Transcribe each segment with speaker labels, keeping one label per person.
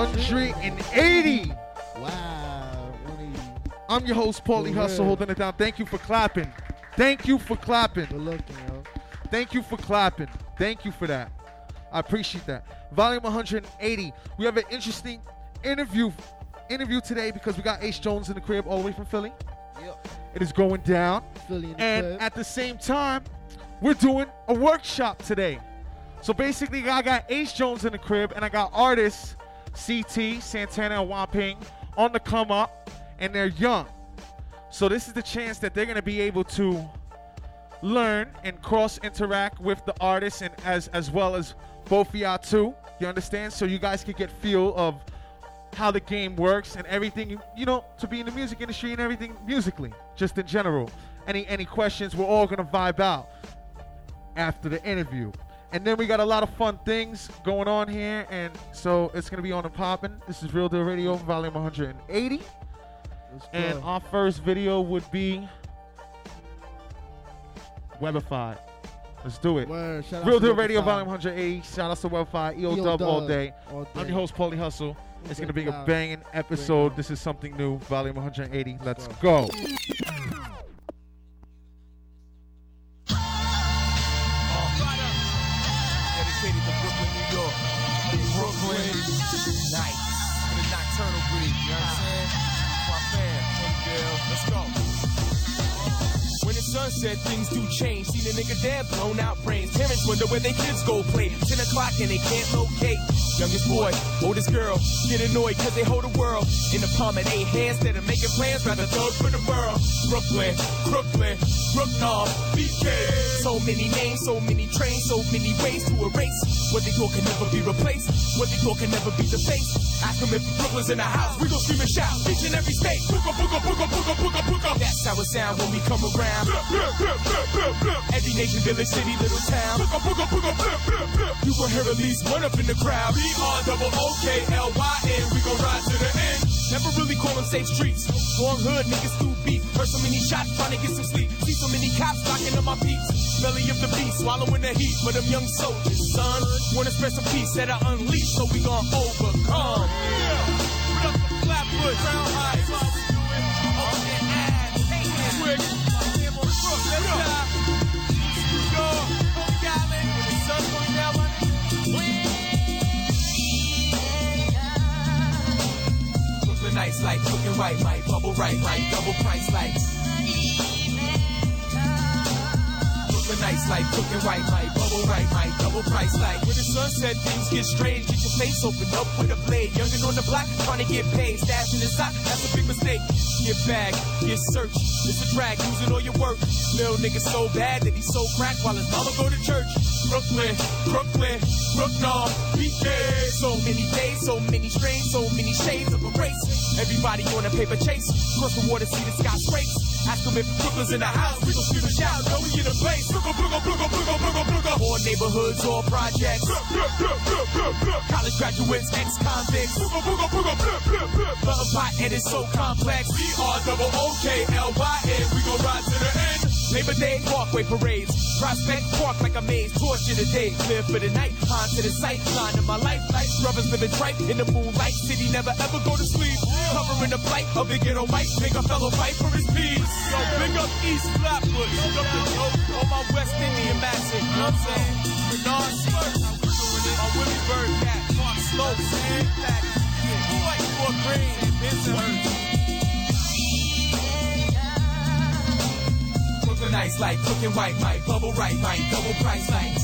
Speaker 1: 180.
Speaker 2: Wow.
Speaker 1: I'm your host, Paulie Hustle, holding it down. Thank you for clapping. Thank you for clapping.
Speaker 2: Good looking, yo.
Speaker 1: Thank you for clapping. Thank you for that. I appreciate that. Volume 180. We have an interesting interview interview today because we got Ace Jones in the crib all the way from Philly.
Speaker 2: Yep.
Speaker 1: It is going down.
Speaker 2: Philly in the
Speaker 1: And
Speaker 2: crib.
Speaker 1: at the same time, we're doing a workshop today. So basically, I got Ace Jones in the crib, and I got artists CT, Santana, and Wamping on the come up, and they're young. So this is the chance that they're gonna be able to learn and cross interact with the artists, and as as well as both of y'all too. You understand? So you guys can get feel of how the game works and everything you, you know to be in the music industry and everything musically just in general any any questions we're all gonna vibe out after the interview and then we got a lot of fun things going on here and so it's gonna be on and popping this is real deal radio volume 180 and our first video would be webified let's do it
Speaker 2: Word.
Speaker 1: Real Deal Radio. Volume 180. Shout out to Webfire, EO,
Speaker 2: EO
Speaker 1: Dub all day.
Speaker 2: all
Speaker 1: I'm your host, Paulie Hustle. It's going to be a banging episode. This is something new, Volume 180. Let's
Speaker 2: go.
Speaker 3: The things do change. Seen a nigga dead, blown out brains. Parents wonder where their kids go play. 10 o'clock and they can't locate. Youngest boy, oldest girl, get annoyed cause they hold the world in the palm of their hands. Instead of making plans, rather thug for the world. Brooklyn, Brooklyn, Brooklyn, BK. So many names, so many trains, so many ways to erase. What they thought can never be replaced. What they thought can never be defaced. Ask them if Brooklyn's in the house. We gon' scream and shout. Each and every state. Booga, booga, booga, booga, booga, booga. That's how it sound when we come around. Every nation, village, city, little town. Booga, booga, booga, blip, blip, blip. You gon' hear at least one up in the crowd. B R double O K L Y N. We gon' ride to the end. Never really call them safe streets. Long hood niggas do beef. Heard so many shots trying to get some sleep. See so many cops knocking on my peeps. Belly of the beast, swallowing the heat for them young soldiers, son. Wanna spread some peace that I unleash, so we gon' overcome. Yeah. Crown Heights. On. Let's the nights like looking right, might bubble right, right, double price lights. Brooklyn nights like looking right, might bubble right, might double price light. When the sunset, things get strange. Get your face opened up with a blade. Youngin' on the block, trying to get paid. Stash in the sock, that's a big mistake. Get back, get searched. It's a drag, losing all your work. Little nigga so bad that he so crack while his mama go to church. Brooklyn, Brooklyn, Brooklyn, BK. So many days, so many strains, so many shades of a race. Everybody on a paper chase. Cross the water, see the sky scrapes. Ask them if Brooklyn's in the house. We gon' scream and shout. No, we in the place. Brooklyn, Brooklyn, Brooklyn, Brooklyn, Brooklyn, Brooklyn. All neighborhoods, all projects. College graduates, ex-convicts. Brooklyn, Brooklyn, Brooklyn, Brooklyn, Brooklyn. Love pot and it's so complex. B R double O K L Y N. We gon' ride to the end. Labor Day, Parkway parades. Prospect Park like a maze. Torture the day, live for the night. On to the sight, line of my life. Life brothers living tripe in the moonlight. City never ever go to sleep. Covering the plight of the ghetto mic. Make a fellow fight for his peace. Yo, big up East Flatbush. Big up the yo, all my West Indian massive. You know what I'm saying? Bernard Spurs. My Williamsburg cat. Slow. Sam Fat. Boy, for green. Bensonhurst. Brooklyn nights like cooking white might bubble right might double price like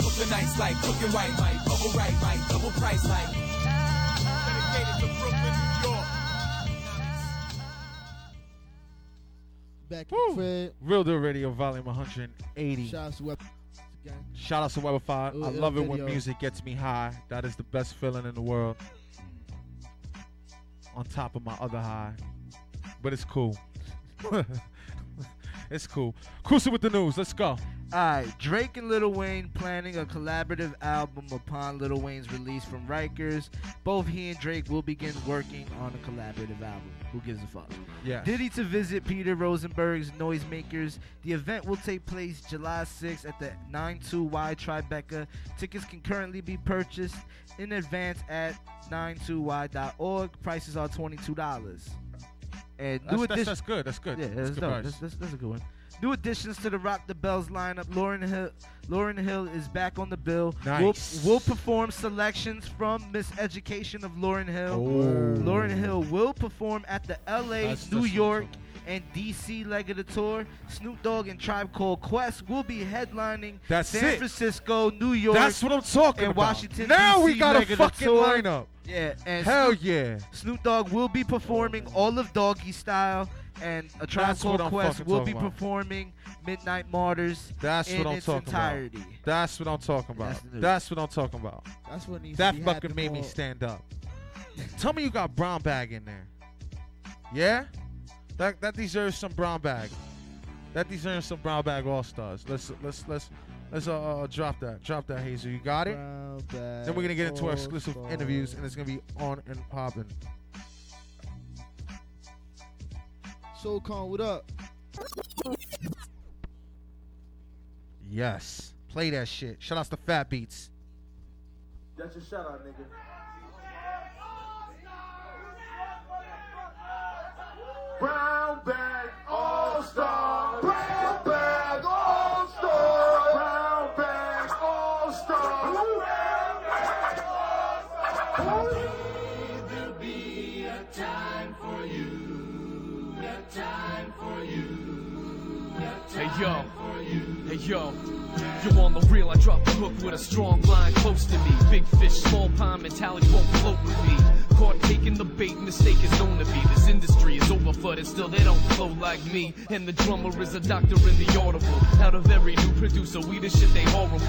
Speaker 3: Brooklyn nights like cooking white might bubble right might double price like Dedicated to Brooklyn, New York.
Speaker 4: Back in Fred.
Speaker 1: Real Deal Radio, volume 180.
Speaker 4: Shout out to Web again.
Speaker 1: Shout out to Weber 5.
Speaker 4: Ooh,
Speaker 1: I love it when music gets me high. That is the best feeling in the world. On top of my other high. But it's cool. it's cool. Cruising with the news. Let's go.
Speaker 5: Alright, Drake and Lil Wayne planning a collaborative album upon Lil Wayne's release from Rikers. Both he and Drake will begin working on a collaborative album. Who gives a fuck?
Speaker 1: Yeah.
Speaker 5: Diddy to visit Peter Rosenberg's Noisemakers. The event will take place July 6th at the 92Y Tribeca. Tickets can currently be purchased in advance at 92y.org. Prices are $22. And
Speaker 1: That's,
Speaker 5: new
Speaker 1: that's, that's good. That's good.
Speaker 5: yeah,
Speaker 1: That's good.
Speaker 5: That's, that's, that's a good one. New additions to the Rock the Bells lineup. Lauryn Hill, Lauryn Hill is back on the bill.
Speaker 1: Nice.
Speaker 5: Will, will perform selections from Miseducation of Lauryn Hill.
Speaker 1: Oh.
Speaker 5: Lauryn Hill will perform at the L.A., New York,
Speaker 1: awesome.
Speaker 5: And D.C. leg of the tour. Snoop Dogg and Tribe Called Quest will be headlining
Speaker 1: That's
Speaker 5: San
Speaker 1: it.
Speaker 5: Francisco, New York.
Speaker 1: That's what I'm talking
Speaker 5: and
Speaker 1: about.
Speaker 5: Washington,
Speaker 1: now we got a
Speaker 5: leg of
Speaker 1: fucking lineup.
Speaker 5: yeah, and
Speaker 1: Hell
Speaker 5: Snoop,
Speaker 1: yeah.
Speaker 5: Snoop Dogg will be performing all of Doggy Style, and a Tribe
Speaker 1: That's
Speaker 5: Called Quest will be
Speaker 1: talking about.
Speaker 5: performing Midnight Marauders
Speaker 1: That's
Speaker 5: in
Speaker 1: what I'm
Speaker 5: its
Speaker 1: talking
Speaker 5: entirety.
Speaker 1: about. That's what I'm talking about.
Speaker 5: That's.
Speaker 1: That's what I'm talking about.
Speaker 4: That's what needs
Speaker 1: That
Speaker 4: to be
Speaker 1: fucking
Speaker 4: happening
Speaker 1: made me stand up. Tell me you got brown bag in there. Yeah? That that deserves some brown bag. That deserves some brown bag all stars. Let's let's let's let's uh, uh drop that. Drop that Hazel. You got it?
Speaker 4: Brown bag
Speaker 1: Then we're gonna get into our exclusive
Speaker 4: stars.
Speaker 1: interviews and it's gonna be on and popping.
Speaker 4: So Con, what up?
Speaker 1: Yes. Play that shit. Shout outs to Fat Beats.
Speaker 3: That's your shout out, nigga.
Speaker 6: Brown bag all star. Brown bag all star. Brown bag all star. There'll be a time for you. A time for you. A
Speaker 3: Hey yo,
Speaker 6: for you.
Speaker 3: hey yo. You on the reel, I drop the hook with a strong line close to me. Big fish, small pond mentality won't float with me. Caught taking the bait, mistake is known to be. This industry is over flooded, still they don't flow like me. And the drummer is a doctor in the audible. Out of every new producer, we the shit they horrible.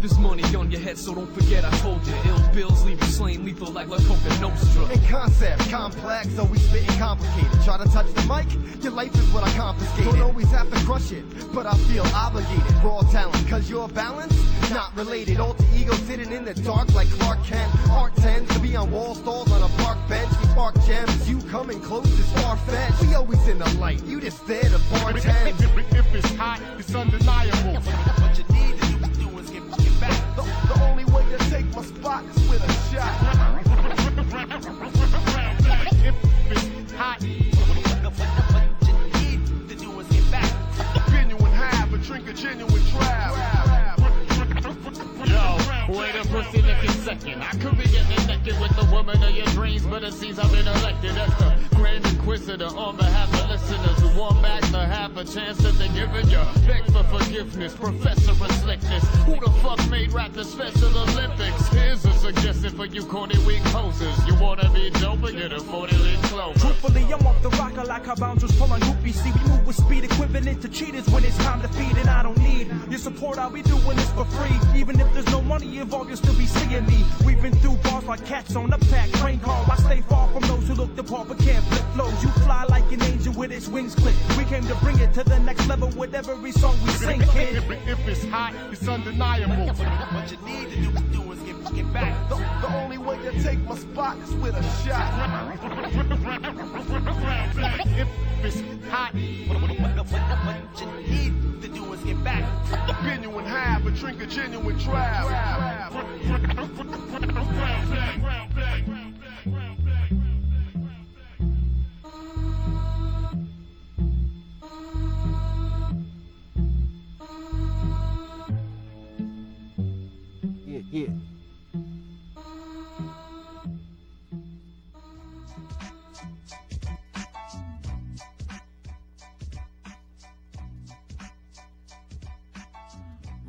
Speaker 3: This money on your head, so don't forget I told you. Ill bills leave you slain lethal like La Coka Nostra.
Speaker 7: In concept, complex, always spitting complicated. Try to touch the mic, your life is what I confiscated. Don't always have to crush it, but I feel obligated. Raw talent, cause you're balanced, not related. Alter ego sitting in the dark like Clark Kent. Art tends to be on wall stalls on a park bench. We spark gems, you coming close is far-fetched. We always in the light, you just there to bartend.
Speaker 6: If it's hot, it's undeniable.
Speaker 7: What you need to do is get, get back. The, the only way to take my spot is with a shot.
Speaker 6: If it's hot,
Speaker 7: What you need to do is get back.
Speaker 6: genuine high, but drink a genuine trap.
Speaker 8: Yo, wait a licking second. I could be getting with the woman of your dreams, but it seems I've been elected as the Grand Inquisitor on behalf of listeners who want back the half a chance that they're giving you. Beg for forgiveness, professor of slickness. Who the fuck made rap the Special Olympics? Here's a suggestion for you corny weak hosers. You wanna be dope get a 40 leaf clover.
Speaker 9: Truthfully, I'm off the rocker like how bouncers pull on. See, we move with speed equivalent to cheaters when it's time to feed, and I don't need your support. I'll be doing this for free. Even if there's no money involved, you'll still be seeing me. We've been through bars like cats on a pack train car. I stay far from those who look the part but can't flip flows. You fly like an angel with its wings clipped. We came to bring it to the next level with every song we sing, kid.
Speaker 3: If, if it's hot, it's undeniable.
Speaker 7: What you need to do, do is get, get back. The, the only way to take my spot is with a shot.
Speaker 3: if it's hot,
Speaker 7: What you need to do is get back.
Speaker 3: bend you in half and drink a genuine draft.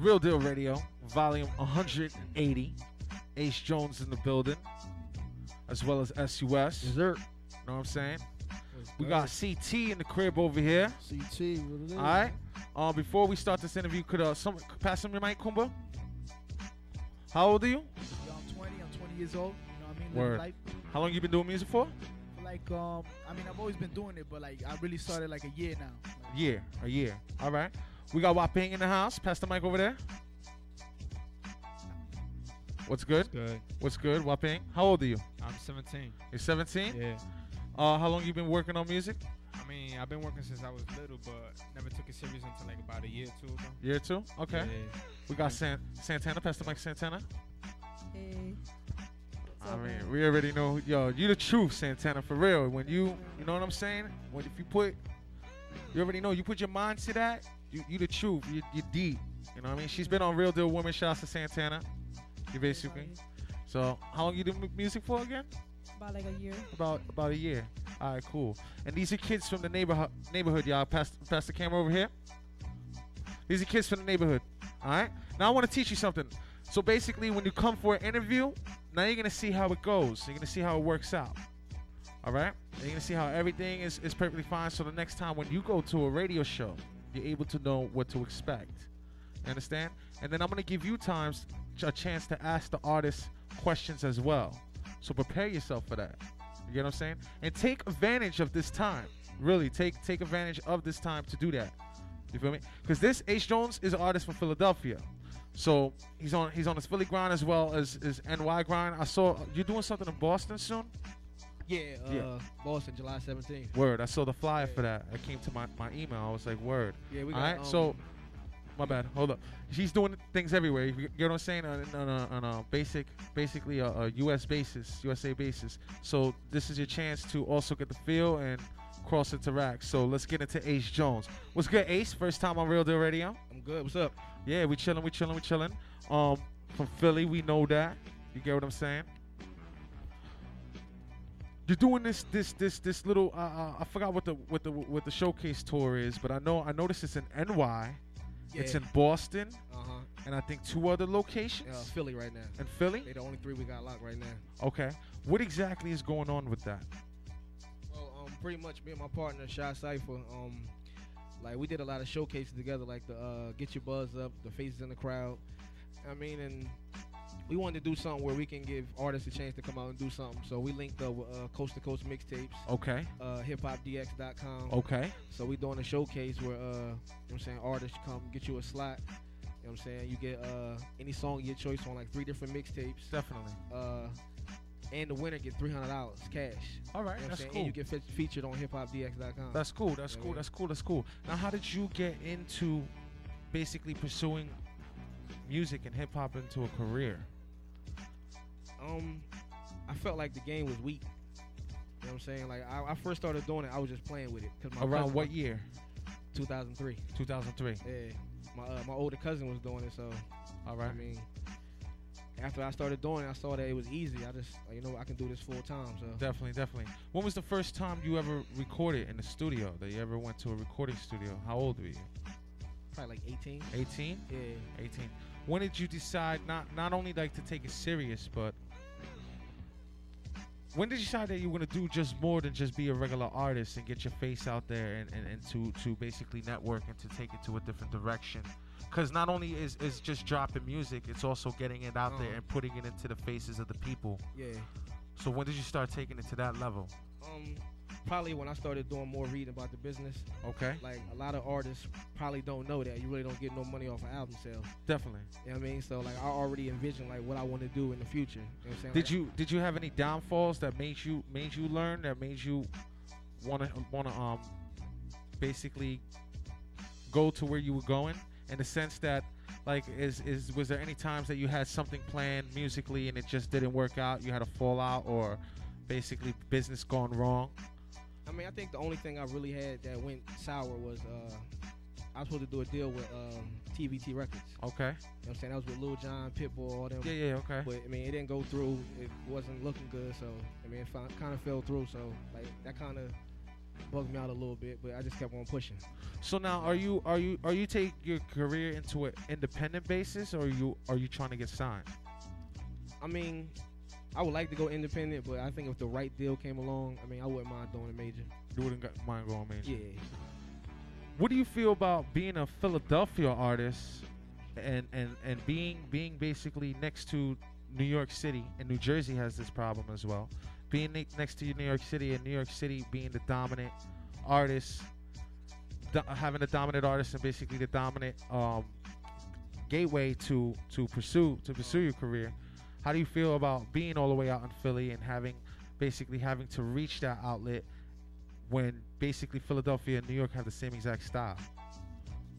Speaker 1: Real Deal Radio, volume 180. Ace Jones in the building, as well as SUS.
Speaker 2: Dessert.
Speaker 1: You know what I'm saying? We got CT in the crib over here.
Speaker 2: CT. What it is?
Speaker 1: All right. Uh, before we start this interview, could uh, some pass him your mic, Kumba? How old are you?
Speaker 2: Yo, I'm 20. I'm 20 years old. You know what I mean?
Speaker 1: Word.
Speaker 2: life.
Speaker 1: How long you been doing music for?
Speaker 2: Like, um, I mean, I've always been doing it, but like, I really started like a year now. Like,
Speaker 1: Year, a year. All right. We got Waping in the house. Pass the mic over there. What's good?
Speaker 10: Good.
Speaker 1: What's good, Waping? How old are you?
Speaker 10: I'm 17.
Speaker 1: You're 17.
Speaker 10: Yeah.
Speaker 1: Uh, how long you been working on music?
Speaker 10: I mean, I've been working since I was little, but never took it serious until like about a year or two ago.
Speaker 1: Year or two. Okay.
Speaker 10: Yeah.
Speaker 1: We got San- Santana. Pass the mic, Santana.
Speaker 11: Hey.
Speaker 1: I mean, we already know, yo, you the truth, Santana, for real. When you, you know what I'm saying? When if you put, you already know, you put your mind to that, you, you the truth, you, you deep. You know what I mean? She's been on Real Deal Women. Shouts to Santana. You basically. So, how long you do music for again?
Speaker 11: About like a year.
Speaker 1: About about a year. All right, cool. And these are kids from the neighborhood. Neighborhood, y'all. Pass pass the camera over here. These are kids from the neighborhood. All right. Now I want to teach you something. So basically, when you come for an interview, now you're gonna see how it goes. You're gonna see how it works out. All right. You're gonna see how everything is is perfectly fine. So the next time when you go to a radio show, you're able to know what to expect. You understand? And then I'm gonna give you times a chance to ask the artist questions as well. So prepare yourself for that. You get what I'm saying? And take advantage of this time. Really, take take advantage of this time to do that. You feel me? Because this Ace Jones is an artist from Philadelphia. So he's on he's on his Philly grind as well as his NY grind. I saw you're doing something in Boston soon.
Speaker 12: Yeah, uh,
Speaker 1: Yeah.
Speaker 12: Boston, July 17th.
Speaker 1: Word. I saw the flyer for that. It came to my, my email. I was like, word.
Speaker 12: Yeah, we
Speaker 1: All
Speaker 12: got,
Speaker 1: right. so,
Speaker 12: um,
Speaker 1: my bad. Hold up. She's doing things everywhere. You get what I'm saying? On, on, a, on a basic, basically a, a U.S. basis, USA basis. So this is your chance to also get the feel and cross interact. So let's get into Ace Jones. What's good, Ace? First time on Real Deal Radio.
Speaker 12: I'm good. What's up?
Speaker 1: Yeah, we chilling, we chilling, we chilling. Um, from Philly, we know that. You get what I'm saying? You're doing this, this, this, this little. Uh, uh, I forgot what the what the what the showcase tour is, but I know I noticed it's in NY. It's in Boston,
Speaker 12: Uh-huh.
Speaker 1: and I think two other locations.
Speaker 12: Uh, Philly right now.
Speaker 1: In Philly?
Speaker 12: They're the only three we got locked right now.
Speaker 1: Okay. What exactly is going on with that?
Speaker 12: Well, um, pretty much me and my partner, Shy Cypher, um, like we did a lot of showcases together, like the uh, Get Your Buzz Up, the Faces in the Crowd. I mean, and we wanted to do something where we can give artists a chance to come out and do something. So we linked up with uh, Coast to Coast Mixtapes.
Speaker 1: Okay.
Speaker 12: Uh, hiphopdx.com.
Speaker 1: Okay.
Speaker 12: So we doing a showcase where, uh, you know what I'm saying, artists come get you a slot. You know what I'm saying? You get uh, any song of your choice on like three different mixtapes.
Speaker 1: Definitely.
Speaker 12: Uh, and the winner get three hundred dollars cash.
Speaker 1: All right,
Speaker 12: You know
Speaker 1: that's cool.
Speaker 12: And you get fe- featured on hiphopdx.com.
Speaker 1: That's cool. That's
Speaker 12: You know
Speaker 1: cool. That's cool. That's cool. Now, how did you get into basically pursuing music and hip hop into a career?
Speaker 12: Um, I felt like the game was weak. You know what I'm saying? Like I, I first started doing it, I was just playing with it. Cause my
Speaker 1: Around
Speaker 12: cousin-
Speaker 1: what year?
Speaker 12: 2003.
Speaker 1: 2003.
Speaker 12: Yeah, my uh, my older cousin was doing it, so
Speaker 1: all right.
Speaker 12: I mean, after I started doing it, I saw that it was easy. I just, you know, I can do this full time. So
Speaker 1: Definitely, definitely. When was the first time you ever recorded in the studio? That you ever went to a recording studio? How old were you?
Speaker 12: probably like 18.
Speaker 1: 18.
Speaker 12: Yeah.
Speaker 1: 18. When did you decide not not only like to take it serious, but when did you decide that you were gonna do just more than just be a regular artist and get your face out there and, and, and to to basically network and to take it to a different direction? Because not only is is just dropping music, it's also getting it out there
Speaker 12: Uh.
Speaker 1: and putting it into the faces of the people.
Speaker 12: Yeah.
Speaker 1: So when did you start taking it to that level?
Speaker 12: Um, probably when I started doing more reading about the business.
Speaker 1: Okay.
Speaker 12: Like a lot of artists probably don't know that you really don't get no money off an album sale.
Speaker 1: Definitely.
Speaker 12: You know what I mean? So like I already envision like what I want to do in the future. You know what I'm saying?
Speaker 1: Did
Speaker 12: Like,
Speaker 1: you did you have any downfalls that made you made you learn that made you want to want to um basically go to where you were going in the sense that like is is was there any times that you had something planned musically and it just didn't work out you had a fallout or basically business gone wrong
Speaker 12: mean, I think the only thing I really had that went sour was uh, I was supposed to do a deal with um, TVT Records.
Speaker 1: okay
Speaker 12: You know what I'm saying? That was with Lil Jon, Pitbull, all them.
Speaker 1: Yeah, yeah, okay.
Speaker 12: But I mean, it didn't go through. It wasn't looking good. So I mean, it kind of fell through. So like that kind of bugged me out a little bit. But I just kept on pushing.
Speaker 1: so now are you are you are you take your career into an independent basis or are you are you trying to get signed
Speaker 12: I mean, I would like to go independent, but I think if the right deal came along, I mean, I wouldn't mind doing a major.
Speaker 1: you wouldn't mind going major
Speaker 12: Yeah.
Speaker 1: What do you feel about being a Philadelphia artist and and and being being basically next to New York City and New Jersey has this problem as well. Being ne- next to New York City and New York City being the dominant artist, do- having the dominant artist and basically the dominant um, gateway to to pursue to pursue your career. How do you feel about being all the way out in Philly and having basically having to reach that outlet when basically Philadelphia and New York have the same exact style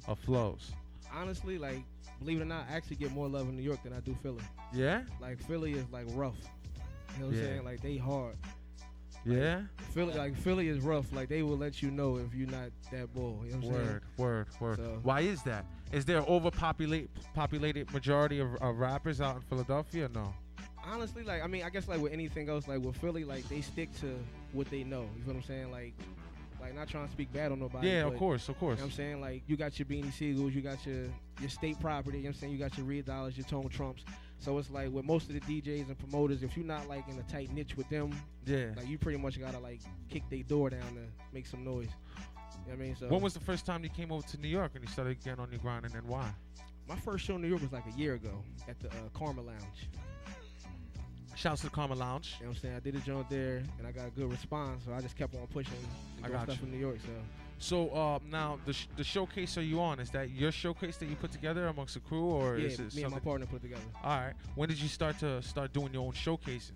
Speaker 1: of flows?
Speaker 12: Honestly, like believe it or not, I actually get more love in New York than I do Philly.
Speaker 1: Yeah?
Speaker 12: Like Philly is like rough. You know what
Speaker 1: Yeah.
Speaker 12: I'm saying? Like they hard.
Speaker 1: Yeah?
Speaker 12: Philly, like Philly is rough. Like they will let you know if you're not that bull. You know what I'm
Speaker 1: Word, word, word.
Speaker 12: So-
Speaker 1: Why is that? Is there overpopulated populated majority of, of rappers out in Philadelphia? No.
Speaker 12: Honestly, like I mean, I guess like with anything else, like with Philly, like they stick to what they know. You feel what I'm saying? Like, like not trying to speak bad on nobody.
Speaker 1: Yeah, of course, of course.
Speaker 12: You know what I'm saying? Like you got your Beanie Sigels, you got your your state property. You know what I'm saying? You got your Reed Dollaz, your Tone Trumps. So it's like with most of the DJs and promoters, if you're not like in a tight niche with them,
Speaker 1: Yeah.
Speaker 12: like you pretty much gotta like kick their door down to make some noise. You know what I mean? So
Speaker 1: When was the first time you came over to New York and you started getting on your grind and then why?
Speaker 12: my first show in New York was like a year ago at the uh, Karma Lounge.
Speaker 1: Shouts to the Karma Lounge.
Speaker 12: You know what I'm saying? I did a joint there and I got a good response, so I just kept on pushing and
Speaker 1: I got
Speaker 12: stuff
Speaker 1: you.
Speaker 12: in New York. So
Speaker 1: So uh, now the sh- the showcase are you on? Is that your showcase that you put together amongst the crew, or
Speaker 12: yeah,
Speaker 1: is it
Speaker 12: me and my partner put together.
Speaker 1: All right. When did you start to start doing your own showcasing?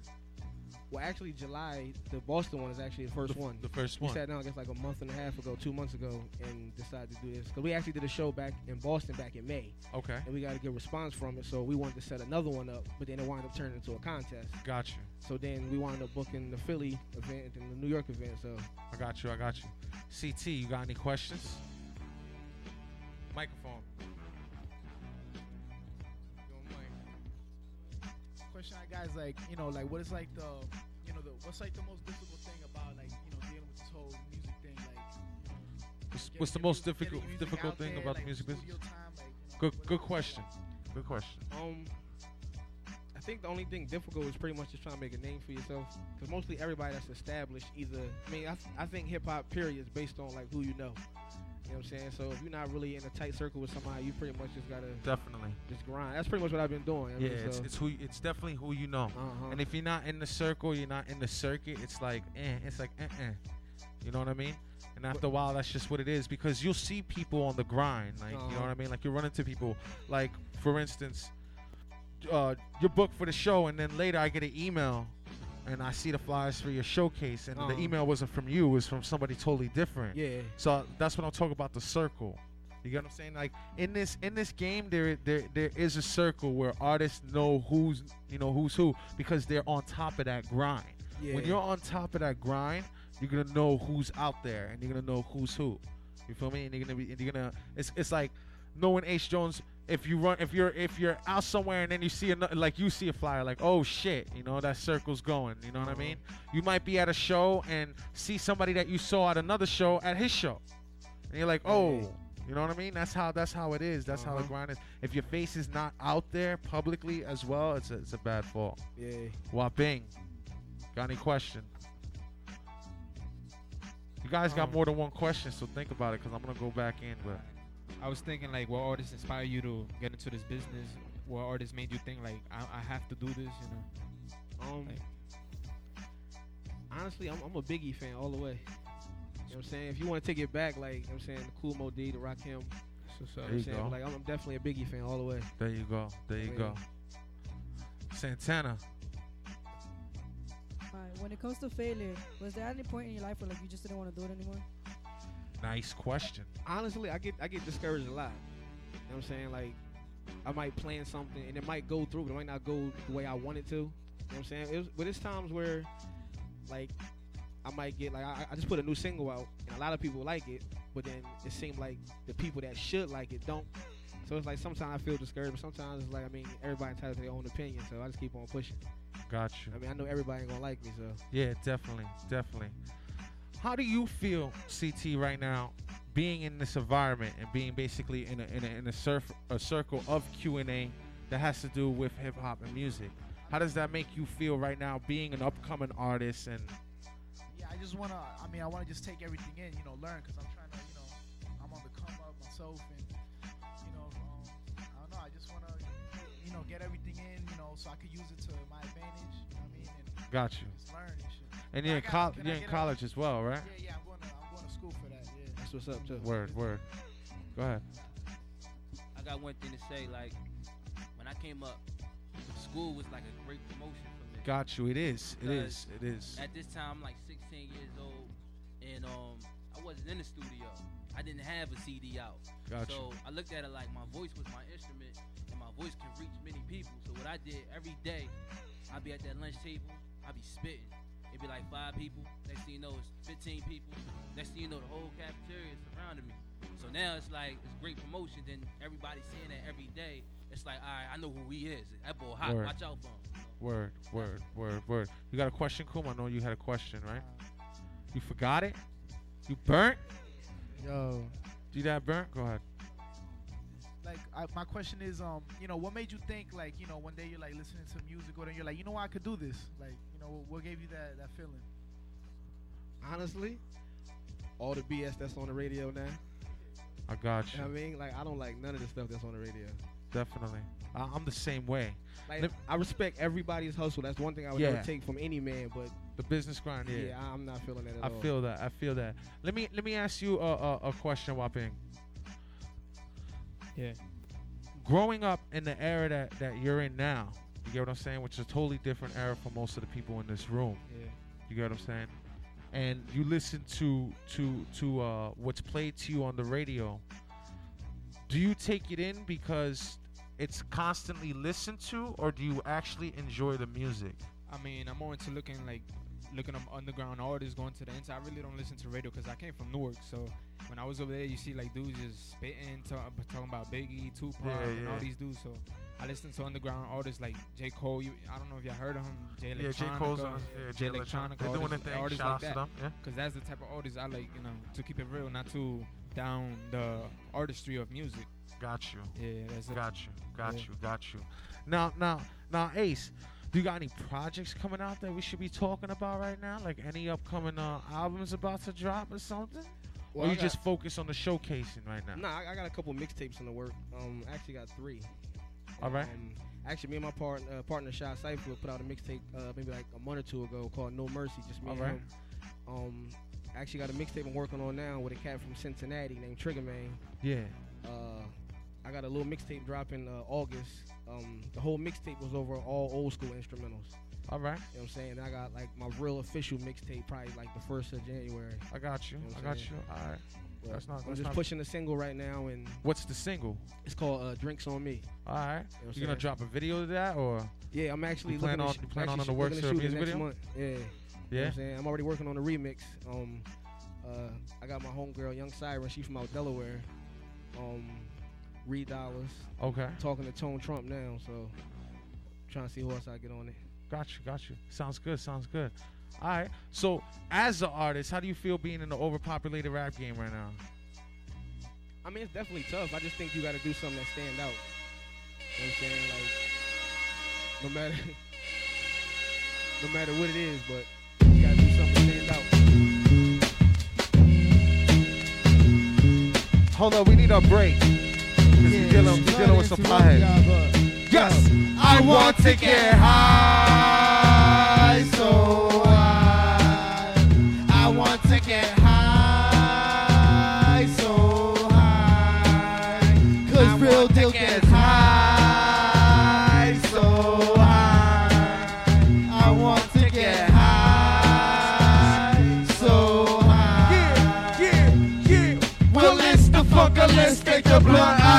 Speaker 12: Well, actually, July, the Boston one is actually the first one.
Speaker 1: The first one.
Speaker 12: We sat down, I guess, like a month and a half ago, two months ago, and decided to do this. Because we actually did a show back in Boston back in May.
Speaker 1: Okay.
Speaker 12: And we got a good response from it, so we wanted to set another one up, but then it wound up turning into a contest.
Speaker 1: Gotcha.
Speaker 12: So then we wound up booking the Philly event and the New York event. So
Speaker 1: I got you. I got you. CT, you got any questions? Microphone.
Speaker 2: Question I got is like, you know, like what is like the, you know, the what's like the most difficult thing about like, you know, dealing with this whole music thing, like.
Speaker 1: What's,
Speaker 2: get-
Speaker 1: what's the most difficult difficult thing
Speaker 2: there,
Speaker 1: about
Speaker 2: like
Speaker 1: the music business?
Speaker 2: time, like, you know,
Speaker 1: Good good question. Good question.
Speaker 12: Um, I think the only thing difficult is pretty much just trying to make a name for yourself. Because mostly everybody that's established, either I mean, I, I think hip hop period is based on like who you know. Know what I'm saying? So if you're not really in a tight circle with somebody, you pretty much just gotta
Speaker 1: Definitely.
Speaker 12: just grind. That's pretty much what I've been doing. I
Speaker 1: Yeah,
Speaker 12: mean,
Speaker 1: it's,
Speaker 12: so-
Speaker 1: it's who it's definitely who you know.
Speaker 12: Uh-huh.
Speaker 1: And if you're not in the circle, you're not in the circuit. It's like eh, it's like eh, eh. You know what I mean? And after a while, that's just what it is because you'll see people on the grind. Like you know
Speaker 12: Uh-huh.
Speaker 1: what I mean? Like you run into people. Like for instance, uh, you're booked for the show, and then later I get an email. And I see the flyers for your showcase, and
Speaker 12: Uh-huh.
Speaker 1: the email wasn't from you; it was from somebody totally different.
Speaker 12: Yeah.
Speaker 1: So that's what I'm talking about the circle. You get what I'm saying? Like in this in this game, there there there is a circle where artists know who's you know who's who because they're on top of that grind.
Speaker 12: Yeah.
Speaker 1: When you're on top of that grind, you're gonna know who's out there and you're gonna know who's who. You feel me? And you're gonna be and you're gonna it's it's like knowing Ace Jones. If you run, if you're if you're out somewhere and then you see another, like you see a flyer, like oh shit, you know that circle's going. You know what I mean? You might be at a show and see somebody that you saw at another show at his show, and you're like, oh, you know what I mean? That's how that's how it is. That's how the
Speaker 12: Uh-huh.
Speaker 1: grind is. If your face is not out there publicly as well, it's a, it's a bad fall.
Speaker 12: Yeah.
Speaker 1: Waping. Got any question? You guys got
Speaker 10: Um,
Speaker 1: more than one question, so think about it, cause I'm gonna go back in. But
Speaker 10: I was thinking like, what artists inspire you to get into this business? What artists made you think like, I, I have to do this? You know?
Speaker 12: Um,
Speaker 10: Like-
Speaker 12: honestly, I'm, I'm a Biggie fan all the way. You know what I'm saying? If you want to take it back, like, you know what I'm saying, the Kool Moe Dee, the Rakim,
Speaker 10: So, so
Speaker 1: There
Speaker 12: you know what
Speaker 1: you
Speaker 12: I'm
Speaker 1: go.
Speaker 12: Like, I'm, I'm definitely a Biggie fan all the way.
Speaker 1: there you go. There you
Speaker 12: Yeah.
Speaker 1: go. Santana.
Speaker 11: Alright, when it comes to failure, was there any point in your life where like you just didn't want to do it anymore?
Speaker 1: Nice question.
Speaker 12: Honestly, I get I get discouraged a lot. You know what I'm saying? Like, I might plan something and it might go through, but it might not go the way I want it to. You know what I'm saying? It was, but it's times where, like, I might get like I, I just put a new single out and a lot of people like it, but then it seemed like the people that should like it don't. So it's like sometimes I feel discouraged, but sometimes it's like I mean everybody entitled to their own opinion, so I just keep on pushing.
Speaker 1: Gotcha.
Speaker 12: I mean I know everybody ain't gonna like me, so
Speaker 1: Yeah, definitely, definitely. How do you feel, CT, right now, being in this environment and being basically in a in a, in a, surf, a circle of Q and A that has to do with hip hop and music? How does that make you feel right now, being an upcoming artist and
Speaker 2: Yeah, I just wanna. I mean, I wanna just take everything in, you know, learn, cause I'm trying to, you know, I'm on the come up myself, and you know, um, I don't know. I just wanna, you know, get everything in, you know, so I could use it to my advantage. You know what I mean? And
Speaker 1: got you?
Speaker 2: just learn and shit.
Speaker 1: And you're in,
Speaker 2: got-
Speaker 1: col- you're in college as well, right?
Speaker 2: Yeah, yeah. I'm going to, I'm going to school for that. Yeah.
Speaker 12: that's what's up too.
Speaker 1: Word, word. Go ahead.
Speaker 13: I got one thing to say. Like when I came up, school was like a great promotion for me.
Speaker 1: Got you. It is. It is. It is.
Speaker 13: At this time, I'm like 16 years old, and um, I wasn't in the studio. I didn't have a CD out.
Speaker 1: Got
Speaker 13: so I looked at it like my voice was my instrument, and my voice can reach many people. So what I did every day, I'd be at that lunch table, I'd be spitting. It'd be like five people. Next thing you know, it's 15 people. Next thing you know, the whole cafeteria is surrounding me. So now it's like it's great promotion. Then everybody seeing that every day. It's like, all right, I know who he is. That boy hot.
Speaker 1: Word.
Speaker 13: Watch out for him.
Speaker 1: Word, word, word, word. You got a question, Kum? I know you had a question, right? You forgot it? You burnt?
Speaker 2: Yo.
Speaker 1: Do you that burnt? Go ahead.
Speaker 2: Like, I, my question is, um, you know, what made you think, like, you know, one day you're like listening to music, or then you're like, you know, what, I could do this. Like, you know, what, what gave you that that feeling?
Speaker 12: Honestly, all the BS that's on the radio now.
Speaker 1: I got
Speaker 12: You
Speaker 1: you.
Speaker 12: know what I mean? Like I don't like none of the stuff that's on the radio.
Speaker 1: Definitely. I, I'm the same way.
Speaker 12: Like I respect everybody's hustle. That's one thing I would
Speaker 1: Yeah.
Speaker 12: never take from any man. But
Speaker 1: The business grind, yeah.
Speaker 12: yeah, I'm not feeling that at
Speaker 1: I
Speaker 12: all.
Speaker 1: feel that. I feel that. Let me let me ask you a, a, a question, Waping.
Speaker 10: Yeah.
Speaker 1: Growing up in the era that, that you're in now, you get what I'm saying, which is a totally different era for most of the people in this room.
Speaker 12: Yeah.
Speaker 1: You get what I'm saying? And you listen to to to uh, what's played to you on the radio. Do you take it in because it's constantly listened to, or do you actually enjoy the music?
Speaker 10: I mean, I'm more into looking like looking up underground artists, going to the inside. I really don't listen to radio because I came from Newark. So when I was over there, you see like dudes just spitting, talk, talking about Biggie, Tupac,
Speaker 1: Yeah,
Speaker 10: and all these dudes. So I listen to underground artists like J. Cole. You, I don't know if y'all heard of him. J.
Speaker 1: Yeah, J. Cole's on- yeah, Jay Electronica. They're doing
Speaker 10: artists, artists like
Speaker 1: to
Speaker 10: that.
Speaker 1: them, yeah.
Speaker 10: Because that's the type of artists I like. You know, to keep it real, not too down the artistry of music.
Speaker 1: Got you.
Speaker 10: Yeah, that's it.
Speaker 1: Got you. Got
Speaker 10: Yeah.
Speaker 1: you. Got you. Now, now, now, Ace, do you got any projects coming out that we should be talking about right now? Like any upcoming uh, albums about to drop or something?
Speaker 12: Well,
Speaker 1: or you
Speaker 12: got-
Speaker 1: just focus on the showcasing right now?
Speaker 12: Nah, I, I got a couple mixtapes in the work. Um, I actually got three.
Speaker 1: All right.
Speaker 12: Um, actually, me and my part, uh, partner Shy Cypher put out a mixtape uh, maybe like a month or two ago called No Mercy. Just me
Speaker 1: All
Speaker 12: and
Speaker 1: right.
Speaker 12: him. Um, I actually got a mixtape I'm working on now with a cat from Cincinnati named Trigger Man.
Speaker 1: Yeah.
Speaker 12: Uh, I got a little mixtape dropping uh, August. Um, the whole mixtape was over all old school instrumentals.
Speaker 1: All right.
Speaker 12: You know what I'm saying? I got like my real official mixtape probably like the first of January.
Speaker 1: I got you.
Speaker 12: know
Speaker 1: I got
Speaker 12: saying?
Speaker 1: you. All right.
Speaker 12: But
Speaker 1: That's not.
Speaker 12: I'm
Speaker 1: That's
Speaker 12: just
Speaker 1: not,
Speaker 12: pushing the single right now, and
Speaker 1: What's the single?
Speaker 12: it's called uh, "Drinks on Me."
Speaker 1: All right.
Speaker 12: You know
Speaker 1: You gonna drop a video of that or?
Speaker 12: Yeah, I'm actually
Speaker 1: You
Speaker 12: looking
Speaker 1: on- you plan on on the works for a
Speaker 12: to shoot it
Speaker 1: music video?
Speaker 12: month. Yeah. You know
Speaker 1: Yeah.
Speaker 12: what I'm saying? I'm already working on the remix. Um, uh, I got my homegirl, Young Siren. She's from out Delaware. Um, Reed Dollaz.
Speaker 1: Okay.
Speaker 12: Talking to Tone Trump now, so trying to see who else I get on it.
Speaker 1: Got you, got you. Sounds good, sounds good. All right. So, as an artist, how do you feel being in the overpopulated rap game right now?
Speaker 12: I mean, it's definitely tough. I just think you got to do something that stand out. You know what I'm saying? Like, no matter. no matter what it is. But you gotta do something to stand out.
Speaker 1: Hold on, we need a break. Dealing with some potheads.
Speaker 4: Yes, I want to get high,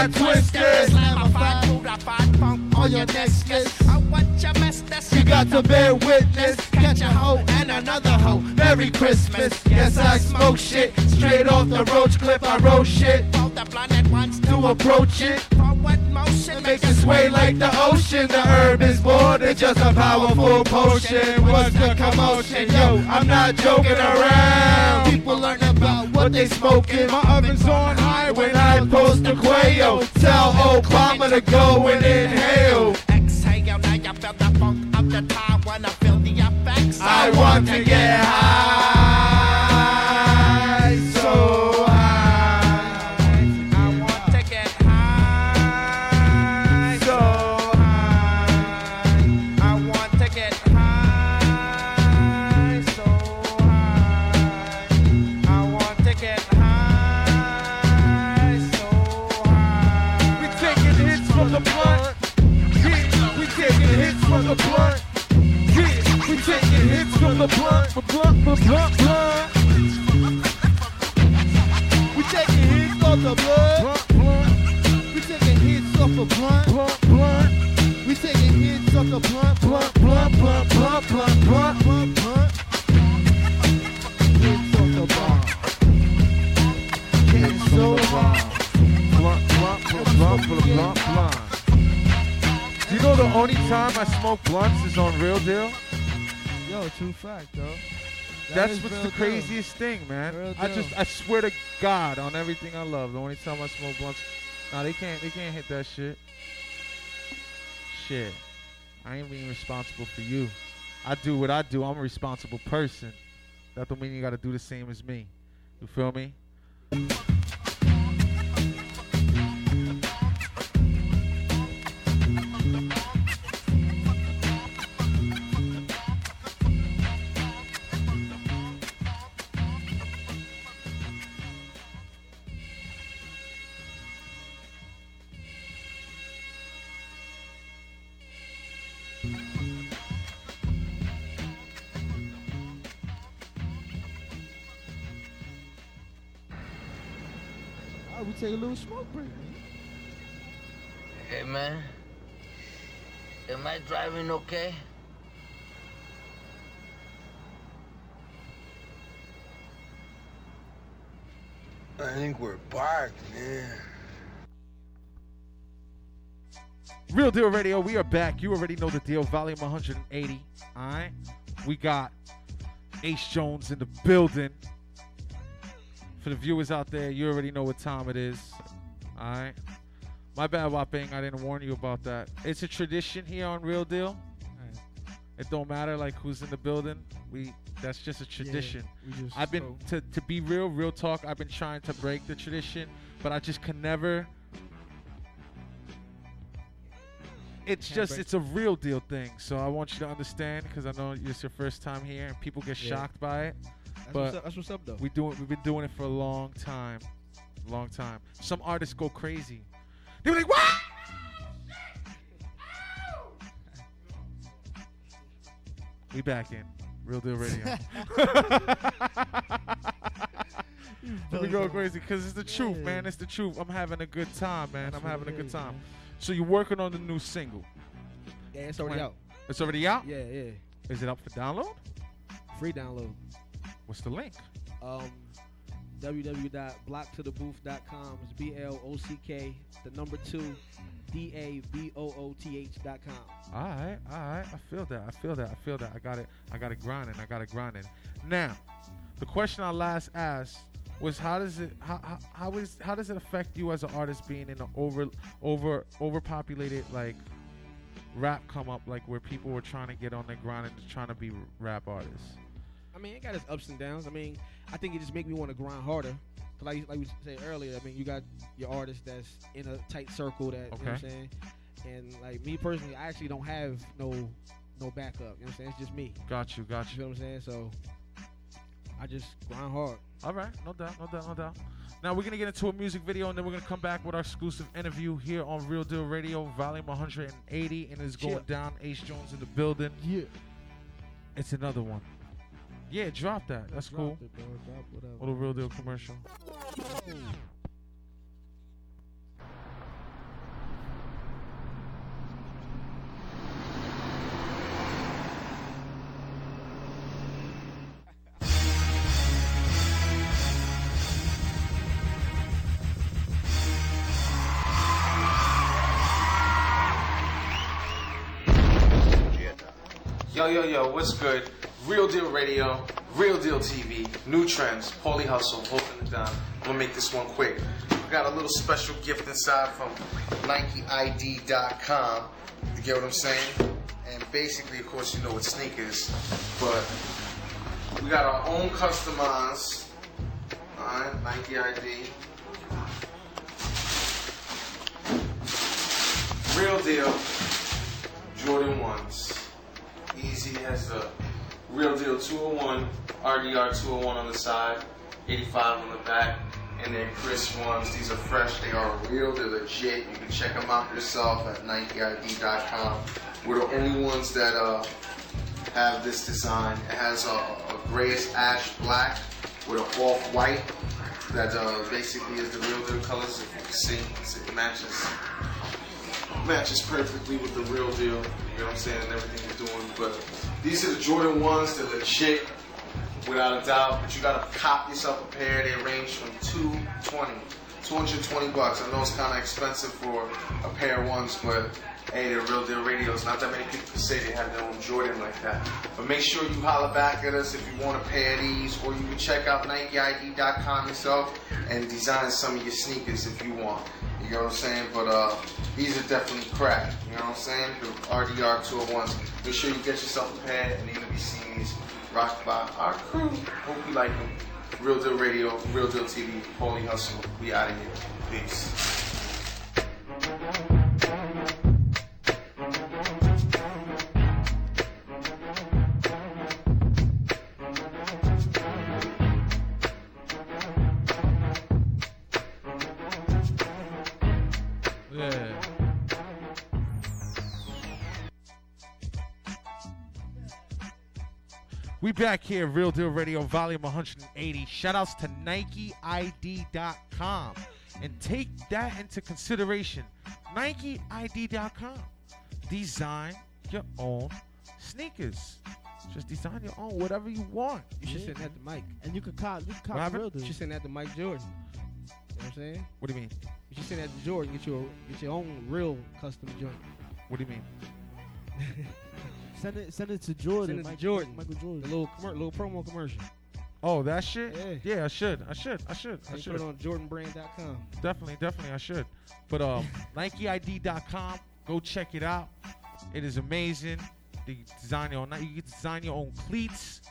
Speaker 4: blunt I twisted. Slam a fat food, I find funk on your next list. I want your mess, that's You got to bear witness. Catch a hoe and another hoe. Merry Christmas. Yes, I smoke shit. Straight off the roach clip, I wrote shit. For the blinded ones to approach it. Forward motion makes it sway like the ocean. The herb is more than just a powerful potion. What's the commotion? Yo, I'm not joking around. People learn about what they smoking. My oven's on high when I post the quail. Tell Obama to go and inhale. Exhale, now you feel the funk of the time when I feel the effects. I want to get high,
Speaker 1: from the blunt. Blunt, blunt, blunt, blunt.
Speaker 4: We taking hits off the blood. We taking hits off the blunt.
Speaker 1: Blunt, blunt.
Speaker 4: We taking hits off the blunt. Blunt, blunt,
Speaker 2: true fact, though. That
Speaker 1: That's what's the
Speaker 2: deal.
Speaker 1: craziest thing, man.
Speaker 2: Real
Speaker 1: I
Speaker 2: deal.
Speaker 1: just, I swear to God, on everything I love, the only time I smoke blunts, nah, they can't, they can't hit that shit. Shit, I ain't being responsible for you. I do what I do. I'm a responsible person. That don't mean you got to do the same as me. You feel me?
Speaker 4: A little smoke break.
Speaker 14: Hey man, am I driving okay?
Speaker 15: I think we're parked, man.
Speaker 1: Real Deal Radio, we are back. You already know the deal. Volume 180. All right. We got Ace Jones in the building. For the viewers out there, you already know what time it is. All right. My bad, Waping. I didn't warn you about that. It's a tradition here on Real Deal. It don't matter like who's in the building. We that's just a tradition.
Speaker 2: we just
Speaker 1: I've been to to be real, real talk. I've been trying to break the tradition, but I just can never it's
Speaker 2: Can't
Speaker 1: just it's a real deal thing. So I want you to understand because I know it's your first time here and people get
Speaker 12: Yeah.
Speaker 1: shocked by it.
Speaker 12: That's
Speaker 1: but
Speaker 12: what's up- that's what's up, though.
Speaker 1: We doing we've been doing it for a long time, long time. Some artists go crazy. They be like, "What?" We back in real deal radio. we go crazy because it's the truth, man. It's the truth. I'm having a good time, man. I'm having a good time. So you're working on the new single.
Speaker 12: Yeah, it's already
Speaker 1: When-
Speaker 12: out.
Speaker 1: It's already out.
Speaker 12: Yeah, yeah.
Speaker 1: Is it up for download?
Speaker 12: Free download.
Speaker 1: What's the link?
Speaker 12: Um, www.blocktothebooth.com is B L O C K, the number two, D A B O O T H dot com.
Speaker 1: All right, all right. I feel that. I feel that. I feel that. I got it. I got it grinding. I got it grinding. Now, the question I last asked was how does it how how, how is how does it affect you as an artist being in an over over overpopulated like rap come up, like where people were trying to get on the grind and trying to be rap artists?
Speaker 12: I mean, it got its ups and downs. I mean, I think it just make me want to grind harder. 'Cause like like we said earlier, I mean, you got your artist that's in a tight circle that you know what I'm
Speaker 1: Okay.
Speaker 12: saying. And like me personally, I actually don't have no no backup. You know what I'm saying? It's just me.
Speaker 1: Got you, got
Speaker 12: You know what I'm saying? So I just grind hard.
Speaker 1: All right, no doubt, no doubt, no doubt. Now we're gonna get into a music video, and then we're gonna come back with our exclusive interview here on Real Deal Radio, Volume 180, and it's going
Speaker 12: Yeah.
Speaker 1: down. Ace Jones in the building.
Speaker 12: Yeah.
Speaker 1: It's another one. Yeah, drop that. That's
Speaker 12: Drop
Speaker 1: cool.
Speaker 12: it, bro. Drop whatever.
Speaker 1: Little Real Deal commercial.
Speaker 16: Yo, yo, yo, what's good? Real Deal Radio, Real Deal TV, new trends, Holy Hustle, holding it down. I'm gonna make this one quick. We got a little special gift inside from NikeID.com. You get what I'm saying? And basically, of course, you know what sneakers, but we got our own customized, alright, Nike ID. Real deal, Jordan 1s. Easy as the real deal 201, RDR 201 on the side, 85 on the back, and then Chris ones. These are fresh, they are real, they're legit. You can check them out yourself at NikeID.com. We're the only ones that uh, have this design. It has a, a grayish ash black with an off white that uh, basically is the real deal colors. If you can see, it matches matches perfectly with the real deal. You know what I'm saying? And everything you're doing. But these are the Jordan ones. They're legit, without a doubt. But you gotta cop yourself a pair. They range from 220, 220 bucks. I know it's kind of expensive for a pair of ones, but hey, they're real deal radios. Not that many people can say they have their own Jordan like that. But make sure you holler back at us if you want a pair of these, or you can check out NikeID.com yourself and design some of your sneakers if you want. You know what I'm saying? But uh, these are definitely crack. You know what I'm saying? The RDR 201s. Make sure you get yourself a pair, and you're gonna be seeing these rocked by our crew. Hope you like them. Real Deal Radio, Real Deal TV, Holy Hustle. We out of here. Peace.
Speaker 1: Back here, Real Deal Radio, volume 180. Shout outs to NikeID.com. And take that into consideration. NikeID.com. Design your own sneakers. Just design your own, whatever you want.
Speaker 12: You should send that to Mike.
Speaker 2: And you could cop, you could
Speaker 1: What
Speaker 2: cop
Speaker 1: happened?
Speaker 2: real deal.
Speaker 12: You should send that to Mike Jordan. You know what I'm saying?
Speaker 1: What do you mean?
Speaker 12: You should send that to Jordan. Get your get your own real custom joint.
Speaker 1: What do you mean?
Speaker 2: Send it, send it to Jordan.
Speaker 12: Send it to
Speaker 2: Mike-
Speaker 12: Jordan.
Speaker 2: Michael Jordan.
Speaker 12: The little commer- little promo commercial.
Speaker 1: Oh, that shit?
Speaker 12: Yeah.
Speaker 1: I should. I should. I should. I
Speaker 12: And
Speaker 1: should.
Speaker 12: put it on JordanBrand.com.
Speaker 1: Definitely, definitely, I should. But um, NikeID.com, go check it out. It is amazing. You can design your own. You can design your own cleats.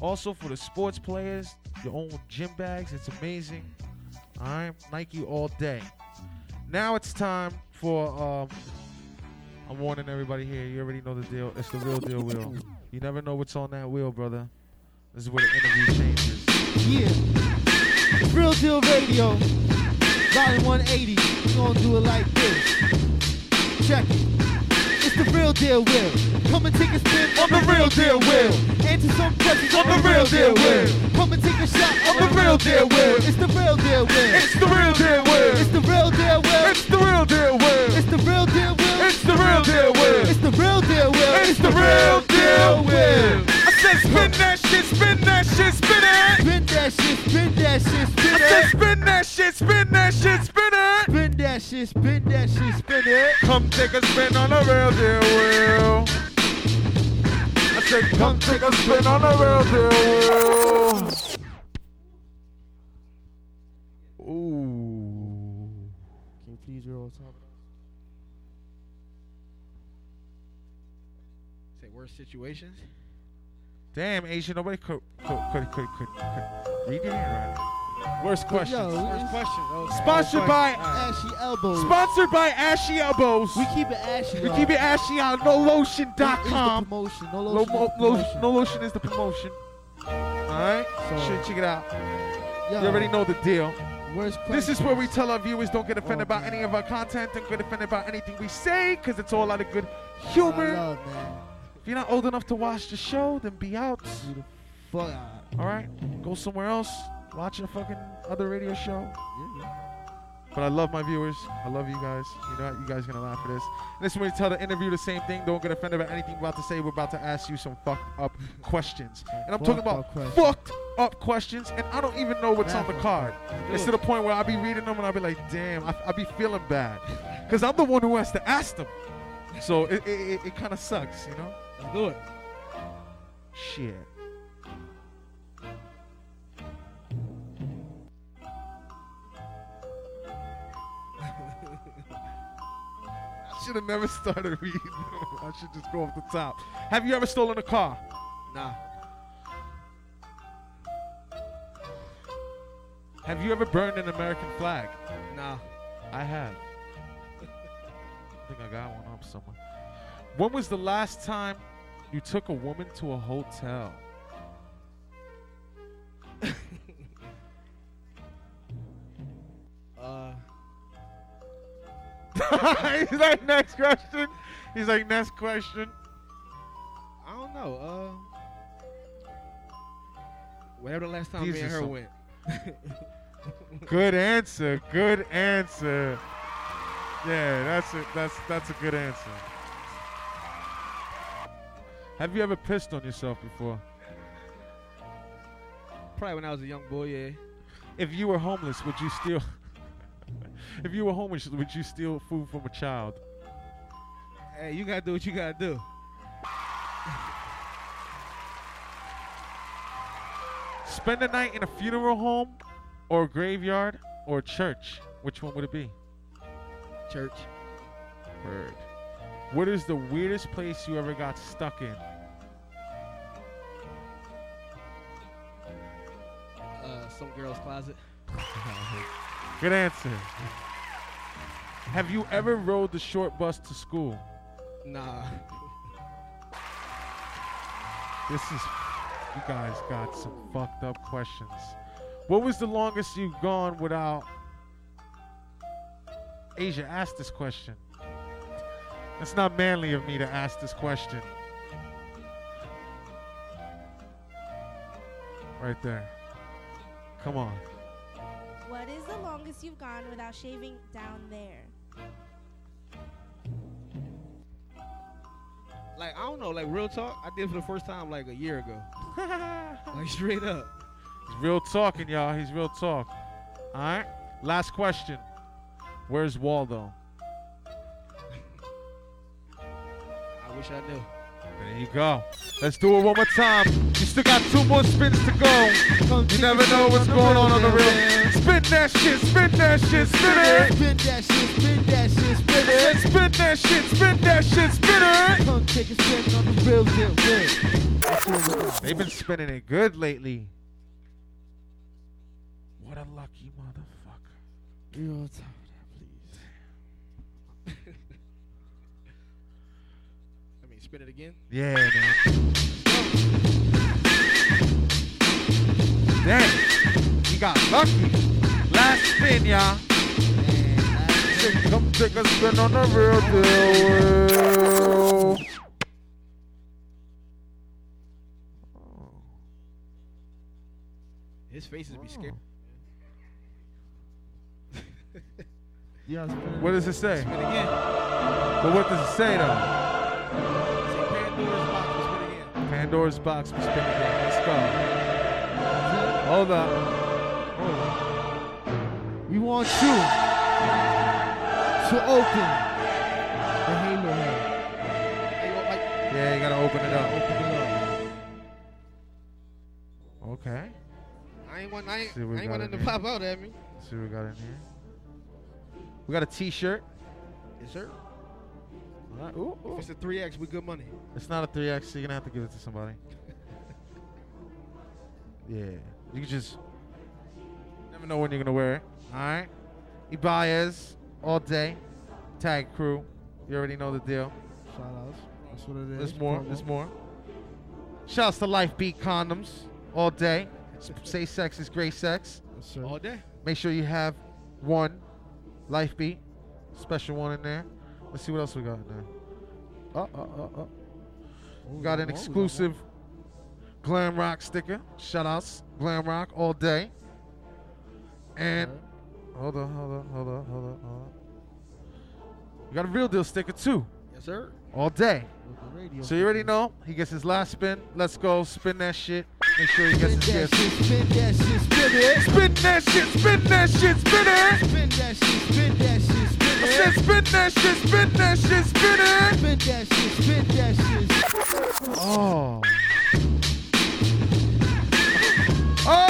Speaker 1: Also for the sports players, your own gym bags. It's amazing. All right, Nike all day. Now it's time for. Um, I'm warning everybody here. You already know the deal. It's the real deal wheel. You never know what's on that wheel, brother. This is where the interview changes.
Speaker 2: Yeah. Real Deal Radio, volume 180. We gonna do it like this. Check it. It's the real deal will. Come and take a spin on the real deal will. Answer some questions on the real deal will. Come and take a shot on the real deal will. It's the real deal will.
Speaker 1: It's the real deal will.
Speaker 2: It's the real deal will.
Speaker 1: It's the real deal will.
Speaker 2: It's the real deal will.
Speaker 1: It's the real deal will.
Speaker 2: It's the real deal will.
Speaker 1: It's the real deal will. I said spin that shit, spin that shit, spin it.
Speaker 2: Spin that shit, spin that shit, spin it.
Speaker 1: I said spin that shit, spin that shit, spin it.
Speaker 2: Spin that shit, spin that shit, spin it.
Speaker 1: Come take a spin on the real deal wheel. I said come take a spin on the real deal wheel. Ooh.
Speaker 2: Can you please roll top?
Speaker 12: Worst situations.
Speaker 1: Damn, Asia, nobody could could could could, could, could read your handwriting. Worst
Speaker 2: question.
Speaker 12: Worst questions. Okay.
Speaker 1: Sponsored by
Speaker 2: Ashy elbows.
Speaker 1: Sponsored by Ashy Elbows.
Speaker 2: We keep it ashy.
Speaker 1: We keep it ashy on nolotion.com.
Speaker 2: promotion. No
Speaker 1: Lo-
Speaker 2: lotion.
Speaker 1: mo-
Speaker 2: is the
Speaker 1: lo-
Speaker 2: promotion.
Speaker 1: no lotion is the promotion. Alright?
Speaker 2: So-
Speaker 1: Sure, check it out.
Speaker 2: Yo,
Speaker 1: You already know the deal.
Speaker 2: Worst
Speaker 1: This is where we tell our viewers don't get offended
Speaker 2: Oh,
Speaker 1: about any of our content, don't get offended about anything we say, because it's all out of good
Speaker 2: I
Speaker 1: humor.
Speaker 2: love, man.
Speaker 1: If you're not old enough to watch the show, then be out.
Speaker 2: You the fuck out.
Speaker 1: Alright? Go somewhere else. Watch a fucking other radio show.
Speaker 2: Yeah, yeah.
Speaker 1: But I love my viewers. I love you guys. You know what? You guys gonna laugh at this. And this is when you tell the interview the same thing. Don't get offended about anything we're about to say. We're about to ask you some fucked up questions. And I'm talking
Speaker 2: Fucked
Speaker 1: about
Speaker 2: up
Speaker 1: fucked up questions. And I don't even know what's on the card. It's to the point where I'll be reading them and I'll be like, damn, I, I'll be feeling bad. Because I'm the one who has to ask them. So it, it, it, it kind of sucks, you know?
Speaker 12: Let's do it.
Speaker 1: Shit. I should have never started reading. I should just go off the top. Have you ever stolen a car?
Speaker 12: Nah.
Speaker 1: Have you ever burned an American flag?
Speaker 12: Nah.
Speaker 1: I have. I think I got one up somewhere. When was the last time you took a woman to a hotel?
Speaker 12: Uh.
Speaker 1: He's like, next question. He's like, next question.
Speaker 12: I don't know. Uh. Whatever the last time
Speaker 1: These
Speaker 12: me and her
Speaker 1: some-
Speaker 12: went.
Speaker 1: Good answer. Good answer. Yeah, that's a, that's that's a good answer. Have you ever pissed on yourself before?
Speaker 12: Probably when I was a young boy, yeah.
Speaker 1: If you were homeless, would you steal? if you were homeless, would you steal food from a child?
Speaker 12: Hey, you gotta do what you gotta do.
Speaker 1: Spend a night in a funeral home, or a graveyard, or a church. Which one would it be?
Speaker 12: Church.
Speaker 1: Word. What is the weirdest place you ever got stuck in?
Speaker 12: Uh, some girl's closet.
Speaker 1: Good answer. Have you ever rode the short bus to school?
Speaker 12: Nah.
Speaker 1: This is, you guys got some fucked up questions. What was the longest you've gone without? Asia, ask this question. It's not manly of me to ask this question. Right there. Come on.
Speaker 17: What is the longest you've gone without shaving down there?
Speaker 12: Like I don't know, like real talk. I did for the first time like a year ago. like straight up.
Speaker 1: He's real talking, y'all. He's real talk. All right. Last question. Where's Waldo?
Speaker 12: I wish I knew.
Speaker 1: There you go. Let's do it one more time. You still got two more spins to go. You never know what's going on on the real. Spin that shit, spin that shit, spin it.
Speaker 2: Spin that shit, spin that shit, spin it.
Speaker 1: spin that shit, spin that shit, spin it.
Speaker 2: Come take a spin on the real deal, real. That's what we got.
Speaker 1: They've been spinning it good lately. What a lucky motherfucker.
Speaker 2: You don't
Speaker 12: spin it again.
Speaker 1: Yeah, man. Damn. He got lucky. Last spin, y'all. Come take a spin on the real deal. Oh.
Speaker 12: His face is be scared.
Speaker 2: Yeah.
Speaker 1: What does it say?
Speaker 12: Spin again.
Speaker 1: But what does it say though?
Speaker 12: Pandora's box.
Speaker 1: We spin again. Let's go. Hold up.
Speaker 2: We want you to open the Halo head.
Speaker 12: Hey, yo, like,
Speaker 1: Yeah, you gotta open it up.
Speaker 2: Open it up.
Speaker 1: Okay.
Speaker 12: I ain't want. I ain't,
Speaker 1: See what we
Speaker 12: I ain't want to pop out at me.
Speaker 1: Let's see what we got in here. We got a T-shirt.
Speaker 12: Yes, sir.
Speaker 1: Alright, ooh, ooh.
Speaker 12: If it's a 3X, we good money.
Speaker 1: It's not a 3X, so you're gonna have to give it to somebody. yeah. You can just never know when you're gonna wear it. Alright. Ibaez all day. Tag crew. You already know the deal.
Speaker 2: Shout outs. That's what it is.
Speaker 1: There's more.
Speaker 2: Promo.
Speaker 1: There's more. Shouts to Life Beat condoms all day. Say sex is great sex.
Speaker 2: Yes, sir.
Speaker 12: All day.
Speaker 1: Make sure you have one Life Beat special one in there. Let's see what else we got there. Uh, uh, uh, uh. We got an exclusive Glam Rock sticker. Shout outs, Glam Rock all day. And hold on, hold on, hold on, hold on, hold on. We got a real deal sticker too.
Speaker 12: Yes, sir.
Speaker 1: All day. So you already know he gets his last spin. Let's go, spin that shit. Make sure he gets his gift.
Speaker 4: Spin that shit, spin it.
Speaker 1: Spin that shit, spin that shit, spin it.
Speaker 4: Spin that shit, spin that shit, spin
Speaker 1: I
Speaker 4: it.
Speaker 1: spin that shit, spin that shit, spin it.
Speaker 4: Spin that shit, spin that shit.
Speaker 1: Oh. Oh!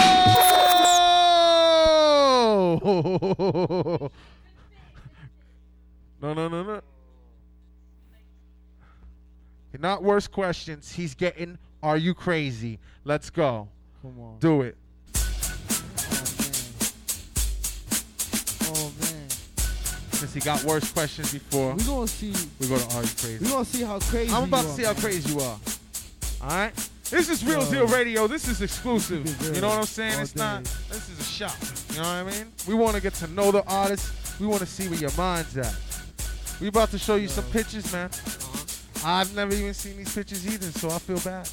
Speaker 1: no, no, no, no. Not worse questions. He's getting, are you crazy? Let's go.
Speaker 2: Come on.
Speaker 1: Do it. Since he got worse questions before,
Speaker 2: We're gonna see.
Speaker 1: we go to Are You Crazy?
Speaker 2: We're gonna see how crazy.
Speaker 1: I'm about to see how crazy you are. All right. This is real deal radio. This is exclusive.
Speaker 2: keep it real
Speaker 1: You know what I'm saying?
Speaker 2: all
Speaker 1: It's not. This is a shop. You know what I mean? We want to get to know the artist. We want to see where your mind's at. We about to show you some pictures, man. Uh-huh. I've never even seen these pictures either, so I feel bad.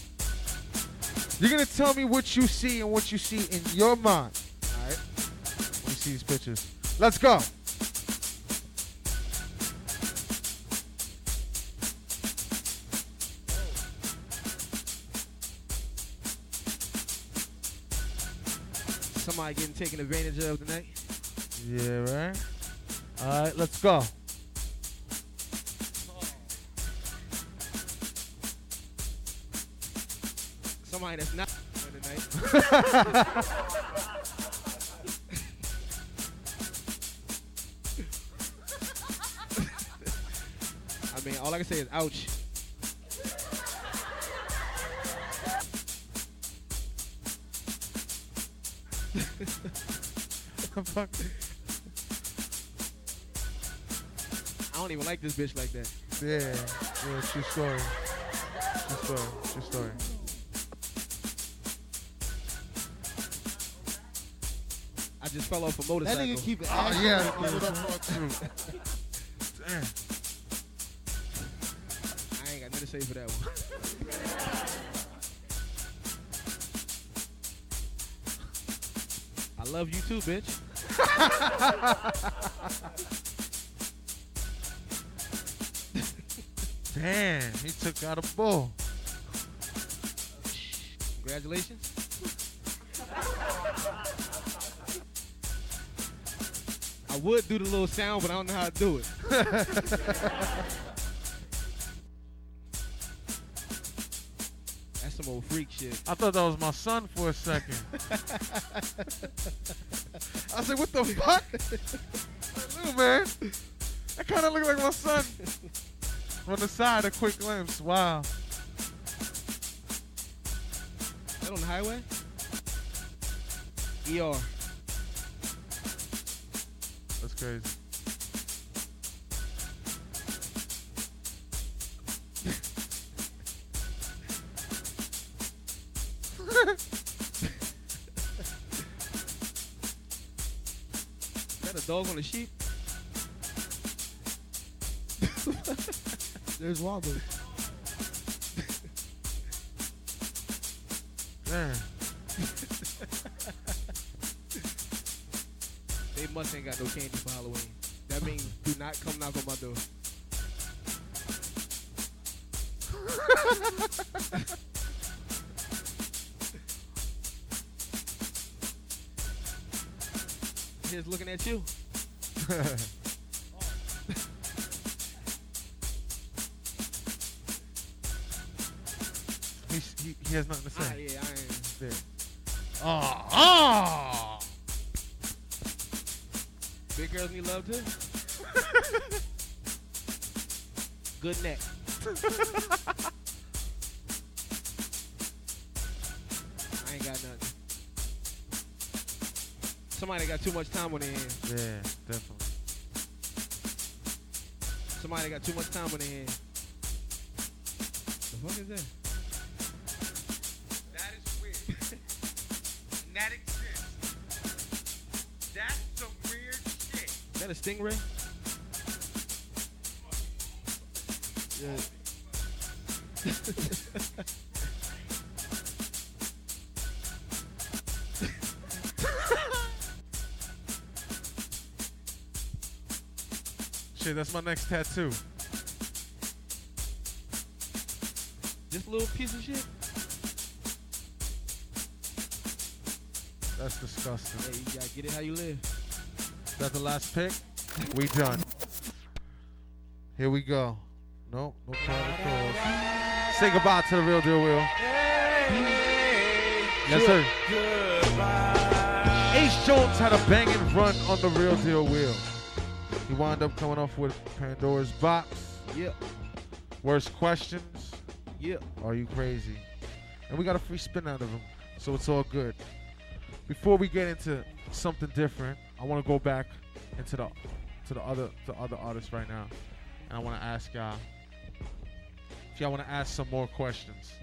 Speaker 1: You're gonna tell me what you see and what you see in your mind. All right. Let me see these pictures. Let's go.
Speaker 12: Somebody getting taken advantage of tonight.
Speaker 1: Yeah, right. All right, let's go.
Speaker 12: Somebody that's not tonight. I mean, all I can say is ouch.
Speaker 1: Fuck.
Speaker 12: I don't even like this bitch like that.
Speaker 1: Yeah, yeah, true story. True story. True story.
Speaker 12: I just fell off a motorcycle.
Speaker 2: That
Speaker 12: motorcycle.
Speaker 2: nigga keep it.
Speaker 1: Oh
Speaker 2: asking
Speaker 1: yeah,
Speaker 2: for
Speaker 1: give it up
Speaker 2: it.
Speaker 1: for two. Damn.
Speaker 12: I ain't got nothing to say for that one. I love you too, bitch.
Speaker 1: Damn, he took out a bull.
Speaker 12: Congratulations. I would do the little sound, but I don't know how to do it. That's some old freak shit.
Speaker 1: I thought that was my son for a second. I said, what the fuck? Little man. That kind of looked like my son. From the side, a quick glimpse. Wow.
Speaker 12: That on the highway? ER.
Speaker 1: That's crazy.
Speaker 12: Dog on a sheep?
Speaker 2: There's Waldo.
Speaker 1: Damn.
Speaker 12: They must ain't got no candy for Halloween. That means do not come knock on my door. He's looking at you.
Speaker 1: He's, he, he has nothing to
Speaker 12: Ah,
Speaker 1: say.
Speaker 12: yeah, I ain't.
Speaker 1: There. Oh, oh.
Speaker 12: Big girls need love too. Good neck. Somebody got too much time on their hands.
Speaker 1: Yeah, definitely.
Speaker 12: Somebody got too much time on their hands. The fuck is that?
Speaker 1: That is weird. that exists. That's some weird shit.
Speaker 12: Is that a stingray? Yeah.
Speaker 1: Shit, that's my next tattoo.
Speaker 12: This little piece of shit?
Speaker 1: That's disgusting.
Speaker 12: Hey, you gotta get it how you live.
Speaker 1: That's the last pick. We done. Here we go. No, no private calls. Say goodbye to the real deal, Will. Yes, sir. Ace Jones had a banging run on the real deal wheel. He wound up coming off with Pandora's box.
Speaker 12: Yep.
Speaker 1: Worst questions.
Speaker 12: Yep.
Speaker 1: Are you crazy? And we got a free spin out of him, so it's all good. Before we get into something different, I want to go back into the to the other the other artists right now, and I want to ask y'all if y'all want to ask some more questions.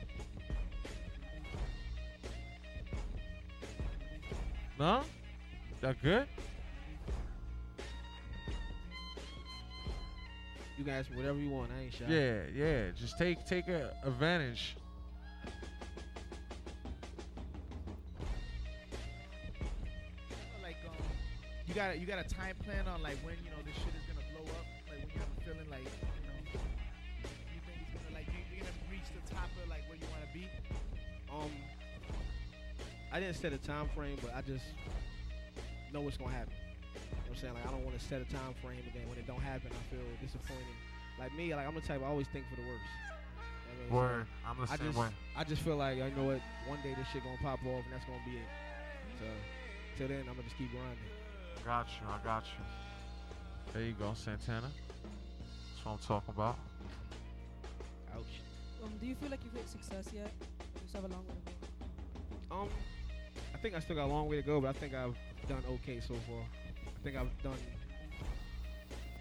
Speaker 1: No? Is that good?
Speaker 12: You can ask me whatever you want. I ain't shy.
Speaker 1: Yeah, yeah. Just take take a advantage.
Speaker 2: like um, you got a, you got a time plan on like when you know this shit is gonna blow up. Like when you have a feeling like you know you think it's gonna like you, you're gonna reach the top of like where you want to be.
Speaker 12: Um, I didn't set a time frame, but I just know what's gonna happen. You know what I'm saying? Like I don't want to set a time frame, and then when it don't happen, I feel disappointed. Like me, like I'm the type I always think for the worst. You know what I mean? So
Speaker 1: Word. I'm the
Speaker 12: I
Speaker 1: same
Speaker 12: just,
Speaker 1: way.
Speaker 12: I just feel like you know what? One day this shit gonna pop off, and that's gonna be it. So till then, I'm gonna just keep grinding.
Speaker 1: Got you. I got you. There you go, Santana. That's what I'm talking about.
Speaker 12: Ouch.
Speaker 11: Um, do you feel like you've hit success yet? You still have a long way to go.
Speaker 12: Um, I think I still got a long way to go, but I think I've done okay so far. I think I've done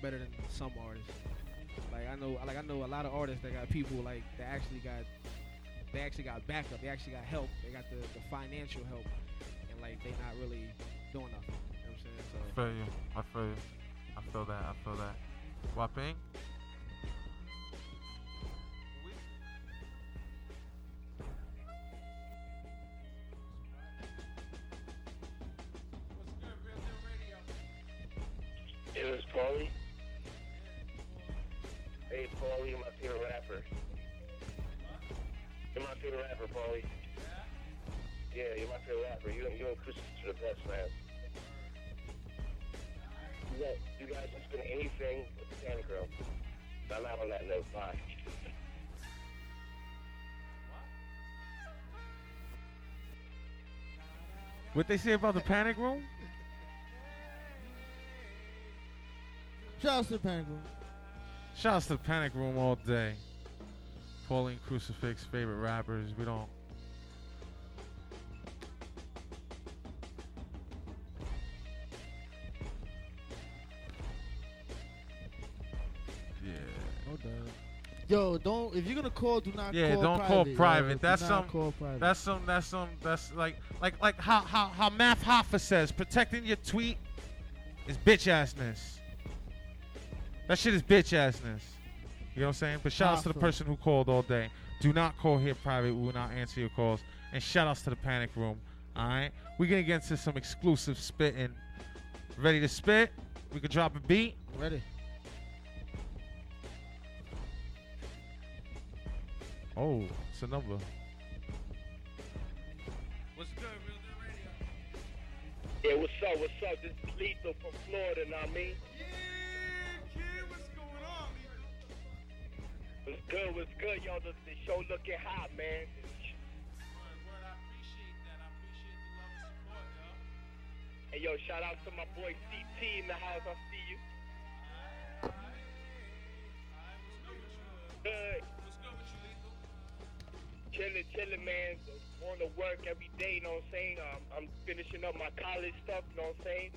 Speaker 12: better than some artists. Like I know, like I know a lot of artists that got people like that actually got, they actually got backup. They actually got help. They got the, the financial help, and like they not really doing nothing. You know what I'm saying? So
Speaker 1: I feel you. I feel you. I feel that. I feel that. Wapping? What they say about the panic room?
Speaker 4: Shout out to the Panic Room.
Speaker 1: Shouts to the panic room all day. Pauline Crucifix, favorite rappers. We don't.
Speaker 4: Yo, don't if you're gonna call, do not
Speaker 1: Yeah,
Speaker 4: call
Speaker 1: don't
Speaker 4: private.
Speaker 1: call private.
Speaker 4: Do
Speaker 1: That's some.
Speaker 4: Call private.
Speaker 1: That's some. That's some. That's like like like how how how Math Hoffa says protecting your tweet is bitch assness. That shit is bitch assness. You know what I'm saying? But shout outs to the person who called all day. Do not call here private. We will not answer your calls. And shout outs to the panic room. All right, we're gonna get into some exclusive spitting. Ready to spit? We can drop a beat.
Speaker 12: Ready.
Speaker 1: Oh, it's a number.
Speaker 18: What's good, Real Deal Radio? Yeah, what's up? What's up? This is Lethal from Florida, know what I mean? Yeah, kid, what's going on? What's good? What's good, y'all? The, the show looking hot, man. Hey, yo, shout out to my boy CT in the house. I chilling, chilling, man. Going to work every day, you know what I'm saying? Um, I'm finishing up my college stuff, you know what I'm saying?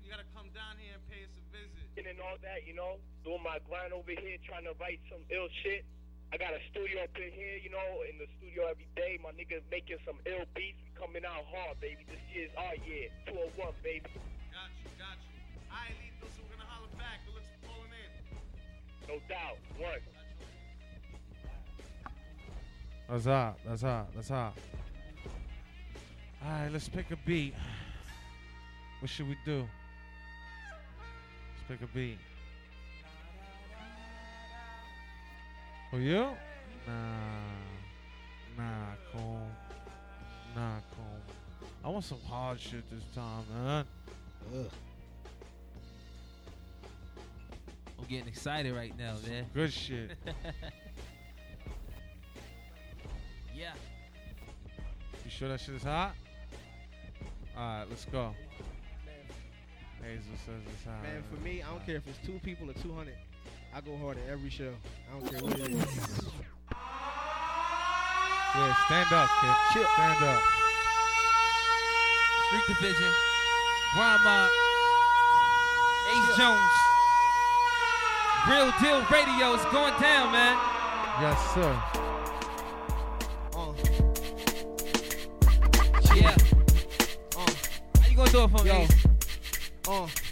Speaker 16: You gotta come down here and pay us a visit.
Speaker 18: And all that, you know? Doing my grind over here, trying to write some ill shit. I got a studio up in here, you know, in the studio every day. My niggas making some ill beats. Coming out hard, baby. This year's our year. 201, baby.
Speaker 16: Got you, got you. Alright, Lethal, so we're gonna holler back. Good looks for calling in.
Speaker 18: No doubt. One.
Speaker 1: That's hot. That's hot. That's hot. All right, let's pick a beat. What should we do? Let's pick a beat. For you? Nah. Nah, cool. Nah, cool. I want some hard shit this time, man.
Speaker 13: Ugh. I'm getting excited right now, man.
Speaker 1: Good shit.
Speaker 13: yeah.
Speaker 1: You sure that shit is hot? All right, let's go. Hazel says it's hot.
Speaker 12: Man, for me, I don't care if it's two people or 200. I go hard at every show. I don't care what it is.
Speaker 1: Yeah, stand up, kid. Stand up.
Speaker 13: Street Division. Brian Mob. Ace Jones. Real Deal Radio is going down, man.
Speaker 1: Yes, sir.
Speaker 13: How you gonna do it for?
Speaker 12: Yo.
Speaker 13: Ace?
Speaker 12: Uh.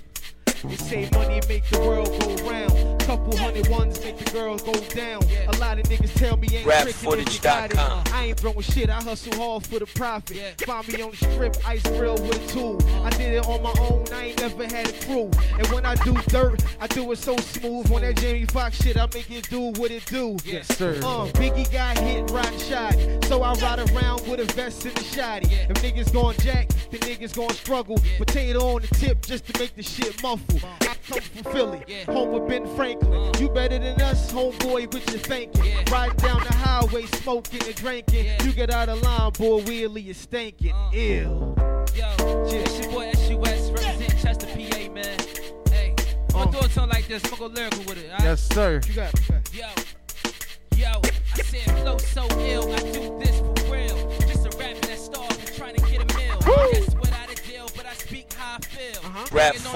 Speaker 12: Say money make the world go round. Couple hundred ones make the girl go down. A lot of niggas tell me ain't tricking if you got it.
Speaker 19: Rapfootage.com.
Speaker 12: I ain't throwing shit, I hustle hard for the profit. Find me on the strip, ice grill with a tool. I did it on my own, I ain't never had a crew. And when I do dirt, I do it so smooth. On that Jamie Foxx shit, I make it do what it do.
Speaker 1: Yes, sir.
Speaker 12: Uh, Biggie got hit, rotten shot. So I ride around with a vest and a shotty. If niggas gon' jack, the niggas gon' struggle. Potato on the tip just to make the shit muffle. I come from Philly, home with Ben Franklin. Uh. You better than us, homeboy, what you thinking? Riding down the highway, smoking and drinking. You get out of line, boy, wheelie is stinking. Uh. Ill.
Speaker 13: Yo, it's your boy SUS representing Chester, PA, man. Hey, I'm gonna do a song like this. I'm gonna go lyrical with it. alright?
Speaker 1: Yes, sir.
Speaker 12: You got it.
Speaker 13: Yo, yo, I said flow so ill. I do this for real. Just a rapper that starved and trying to get a meal. Uh-huh. Uh-huh. It's a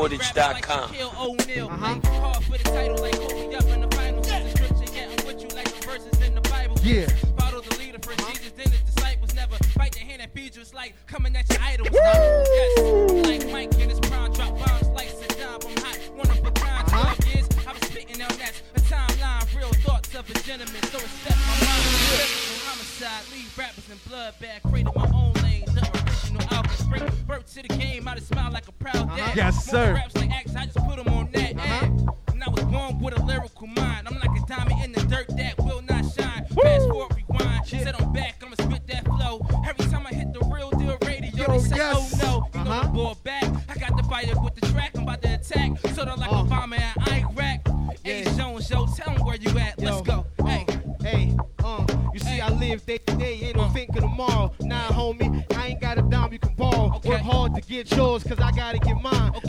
Speaker 13: scripture, yeah, I'm with you like the verses in the Bible.
Speaker 1: Yeah.
Speaker 13: Follow the leader for Jesus, then the disciples never fight the hand that feeds you. It's like coming at your idols. Yes, like Mike in his prime, drop bombs like Saddam. I'm hot, one of a kind. Uh-huh. 12 years, I was spitting on that. A timeline, real thoughts of a gentleman. So it set my mind. Physical homicide, leave rappers in blood bag. Created my own lane, the original alchemist. Bring birth to the game, I just smile like a proud uh-huh. dad.
Speaker 1: Yes, sir.
Speaker 13: Raps like acts, I just put them on that. ad. And I was born with a lyrical mind. I'm like a diamond in the dirt that will not shine. Fast forward, rewind. Said I'm back, I'ma spit that flow. Every time I hit the real deal radio, they say, oh no. You know uh-huh. the ball back. I got the fire with the track, I'm about to attack. Sorta like oh. Obama at Iraq. Ace Jones, yo, tell 'em where you at. Let's go.
Speaker 12: Live day to day, ain't no uh. thinking tomorrow. Nah, homie, I ain't got a dime you can borrow. Work hard to get yours, cause I gotta get mine. A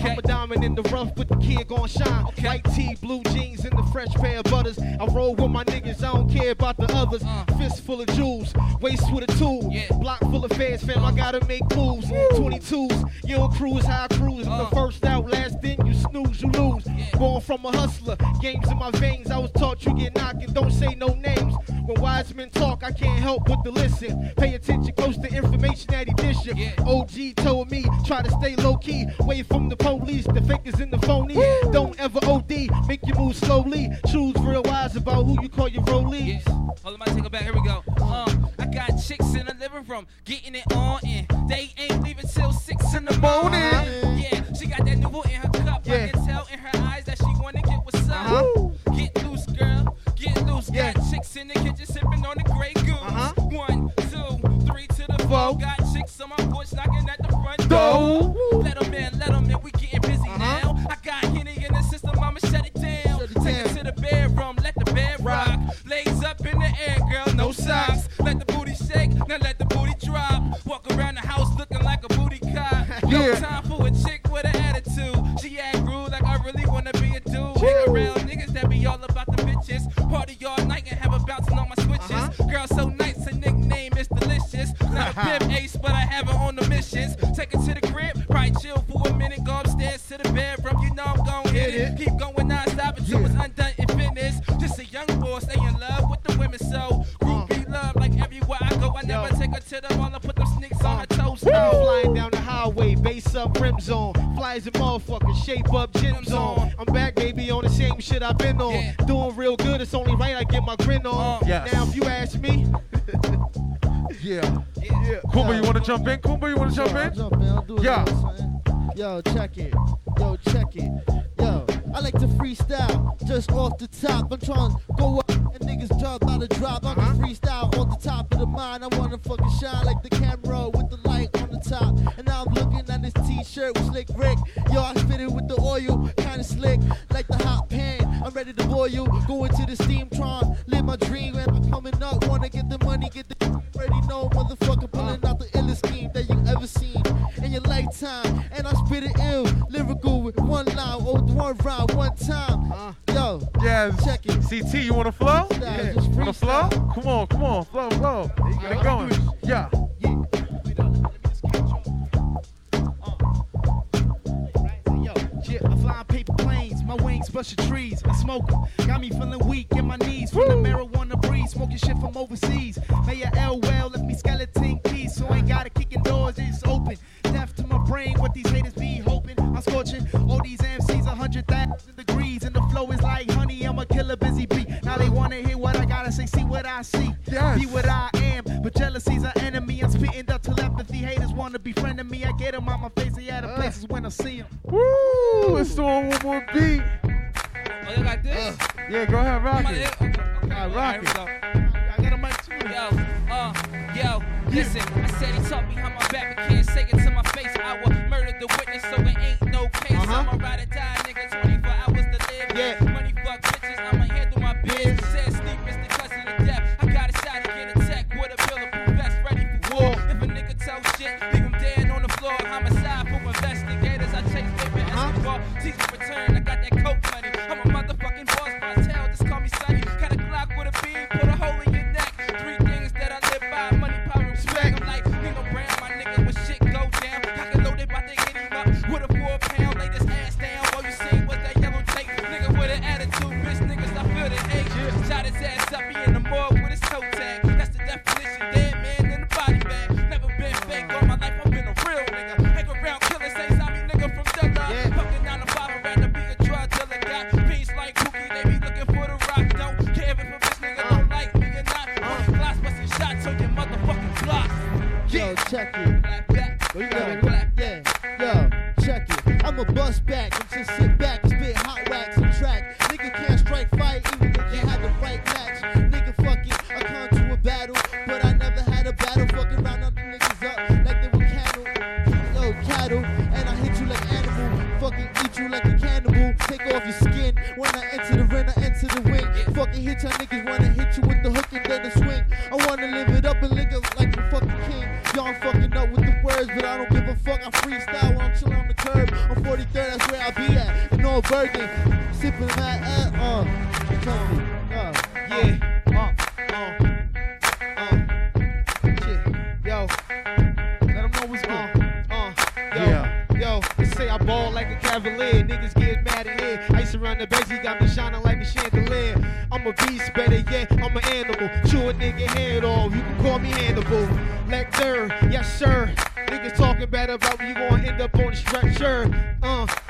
Speaker 12: diamond in the rough, but the kid gon' shine. White tee, blue jeans, and the fresh pair of butters. I roll with my niggas, I don't care about the others. Uh. Fist full of jewels, waist with a tool. Block full of fans, fam, I uh. gotta make moves. 22s, you don't cruise, how I cruise. I'm the uh. first out, last in, you snooze, you lose. Born from a hustler, games in my veins. I was taught you get knocked and don't say no names. When wise men talk, I can't help but to listen. Pay attention close to information that he dishing. OG told me, try to stay low key, away from the police, the fakers and the phony. Don't ever OD, make you move slowly. Choose real wise about who you call your rollies.
Speaker 13: Hold on, I take it back. Here we go. Um, I got chicks in the living room getting it on, and they ain't leaving till six in the morning. Uh-huh. Yeah, she got that Nuvo in her cup. I can tell in her eyes that she wanna get what's up. Uh-huh. Get loose, girl. Get loose. Got chicks in the kitchen sipping on the Grey Goose. Uh-huh. One, two, three to the four. Got chicks on my porch knocking at the front door.
Speaker 12: I've been on. Yeah. Doing real good, it's only right I get my grin on.
Speaker 1: Uh, yes.
Speaker 12: Now, if you ask me.
Speaker 1: yeah.
Speaker 12: yeah.
Speaker 1: Kumba, you want to jump in? Kumba, you want to jump in? Yeah.
Speaker 4: Yo, check it.
Speaker 2: friend of me. I get him on my face. He out uh. of places when I see him.
Speaker 1: Woo! Let's do one more beat.
Speaker 13: Oh, you like this?
Speaker 1: Uh, yeah, go ahead, rock it.
Speaker 13: Okay,
Speaker 1: okay, right, rock it.
Speaker 13: I got a mic too. Yo, uh, yo, listen. I said he talked behind my back, but can't say it to my face. I will murder the witness, so it ain't no case.
Speaker 12: Uh-huh.
Speaker 13: I'm a ride or die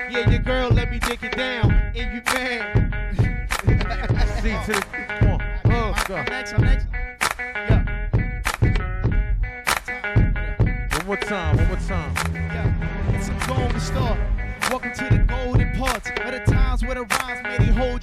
Speaker 4: Yeah, your
Speaker 12: girl let me dick it down, and you mad.
Speaker 1: See to the oh, come on.
Speaker 12: Oh,
Speaker 1: go.
Speaker 2: Next, next. Yeah.
Speaker 1: One more time, one more time.
Speaker 2: Yeah, it's a golden star. Welcome to the golden parts of the times where the rhymes made it hold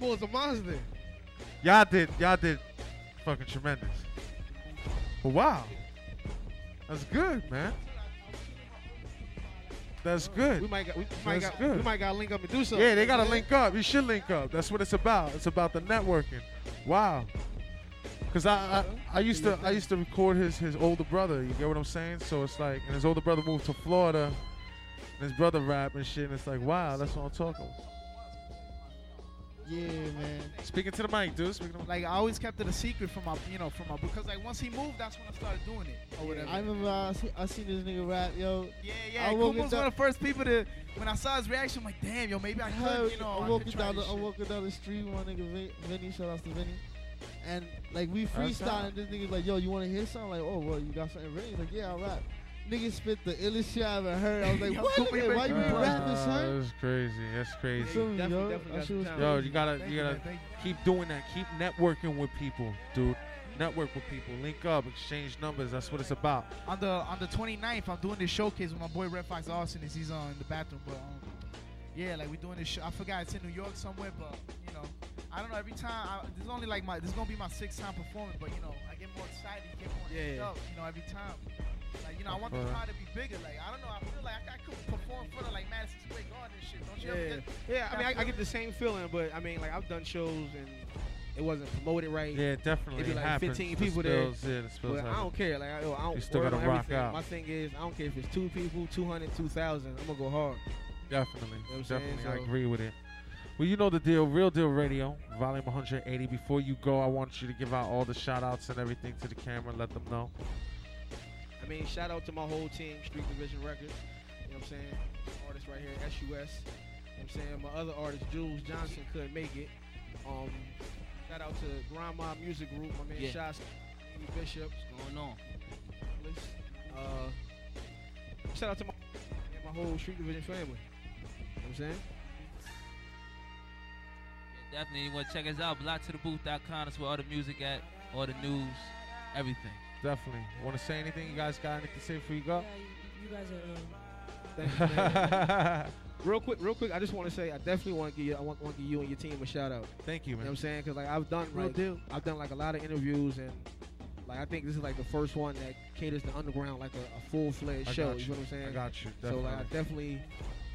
Speaker 12: Young, young a monster.
Speaker 1: Y'all did, y'all did, fucking tremendous. But wow, that's good, man. That's good.
Speaker 12: We might got, we might got,
Speaker 1: good.
Speaker 12: we might got to link up and do something.
Speaker 1: Yeah, they gotta link up. You should link up. That's what it's about. It's about the networking. Wow. Cause I, I I used to I used to record his his older brother. You get what I'm saying? So it's like, and his older brother moved to Florida, and his brother rap and shit. And it's like, wow, that's what I'm talking.
Speaker 2: Yeah, man.
Speaker 1: Speaking to the mic, dude. Speaking to the
Speaker 2: Like I always kept it a secret from my, you know, from my because like once he moved, that's when I started doing it or whatever.
Speaker 4: I remember I, see, I seen this nigga rap, yo.
Speaker 2: Yeah, yeah.
Speaker 4: I
Speaker 2: Kumba was one of the first people to when I saw his reaction. I'm like, damn, yo, maybe I
Speaker 4: Hell,
Speaker 2: could, you know,
Speaker 4: I'm walking down the I'm walking down the street, one nigga Vin- Vinny, shout out to Vinny. And like we
Speaker 1: That's
Speaker 4: freestyling,
Speaker 1: out.
Speaker 4: this nigga's like, yo, you wanna hear something? Like, oh well, you got something ready? He's like, yeah, I rap. Nigga spit the illest shit I ever heard. I was like,
Speaker 2: Yo,
Speaker 4: what? Nigga,
Speaker 2: you
Speaker 4: why you
Speaker 2: make
Speaker 4: ain't
Speaker 2: me
Speaker 4: rapping,
Speaker 1: Uh,
Speaker 4: son?
Speaker 1: That's crazy. That's crazy.
Speaker 4: Feel
Speaker 12: definitely,
Speaker 4: yo?
Speaker 12: definitely got
Speaker 4: shit was
Speaker 12: some
Speaker 1: Yo, you gotta you
Speaker 2: you,
Speaker 1: gotta
Speaker 2: man, thank
Speaker 1: keep doing that. Keep networking with people, dude. Network with people. Link up. Exchange numbers. That's what it's about.
Speaker 2: on the on the 29th, I'm doing this showcase with my boy Red Fox Austin. Is he's on in the bathroom, but um, yeah, like we're doing this show. I forgot it's in New York somewhere, but you know, I don't know. Every time, I, this is only like my this is gonna be my sixth time performing, but you know, I get more excited, get more
Speaker 12: Yeah.
Speaker 2: yeah. up, you know, every time. Like you know, I want the crowd to be bigger. Like I don't know, I feel like I, I could perform for front of like Madison Square Garden and shit. Don't you ever
Speaker 12: Yeah,
Speaker 2: get?
Speaker 12: yeah. I mean, I, I get the same feeling, but I mean, like I've done shows and it wasn't promoted right.
Speaker 1: Yeah, definitely.
Speaker 12: It'd be like
Speaker 1: happens.
Speaker 12: 15
Speaker 1: The
Speaker 12: people there.
Speaker 1: Yeah, the spills
Speaker 12: But I don't care. Like I, yo, I don't
Speaker 1: You still gotta rock
Speaker 12: everything.
Speaker 1: out.
Speaker 12: My thing is, I don't care if it's two people, 200, 2,000. I'm gonna go hard.
Speaker 1: Definitely.
Speaker 12: You know what I'm saying?
Speaker 1: I
Speaker 12: So-
Speaker 1: agree with it. Well, you know the deal. Real Deal Radio, volume 180. Before you go, I want you to give out all the shout outs and everything to the camera. Let them know.
Speaker 12: I mean, shout out to my whole team, Street Division Records. You know what I'm saying? Artist right here, SUS. You know what I'm saying? My other artist, Jules Johnson, couldn't make it. Um, shout out to Grandma Music Group, my man
Speaker 13: Yeah.
Speaker 12: Shots, Bishop.
Speaker 13: What's going on?
Speaker 12: Uh, shout out to my, my whole Street Division family. You know what I'm saying?
Speaker 13: Yeah, definitely. You want to check us out? BlockToTheBooth.com. That's where all the music at, all the news, everything.
Speaker 1: Definitely. Want to say anything? You guys got anything to say before you go?
Speaker 11: Yeah, You guys are ill.
Speaker 12: Thank you, man. real quick, real quick. I just want to say I definitely want to give you, I want, want to give you and your team a shout out.
Speaker 1: Thank you,
Speaker 12: You know
Speaker 1: man.
Speaker 12: what I'm saying? Because like I've done
Speaker 2: Real
Speaker 12: like
Speaker 2: deal.
Speaker 12: I've done like a lot of interviews and like I think this is like the first one that caters to underground like a, a full fledged
Speaker 1: I
Speaker 12: show.
Speaker 1: got
Speaker 12: You
Speaker 1: you.
Speaker 12: know what I'm saying?
Speaker 1: I got you.
Speaker 12: So like I
Speaker 1: Definitely.
Speaker 12: definitely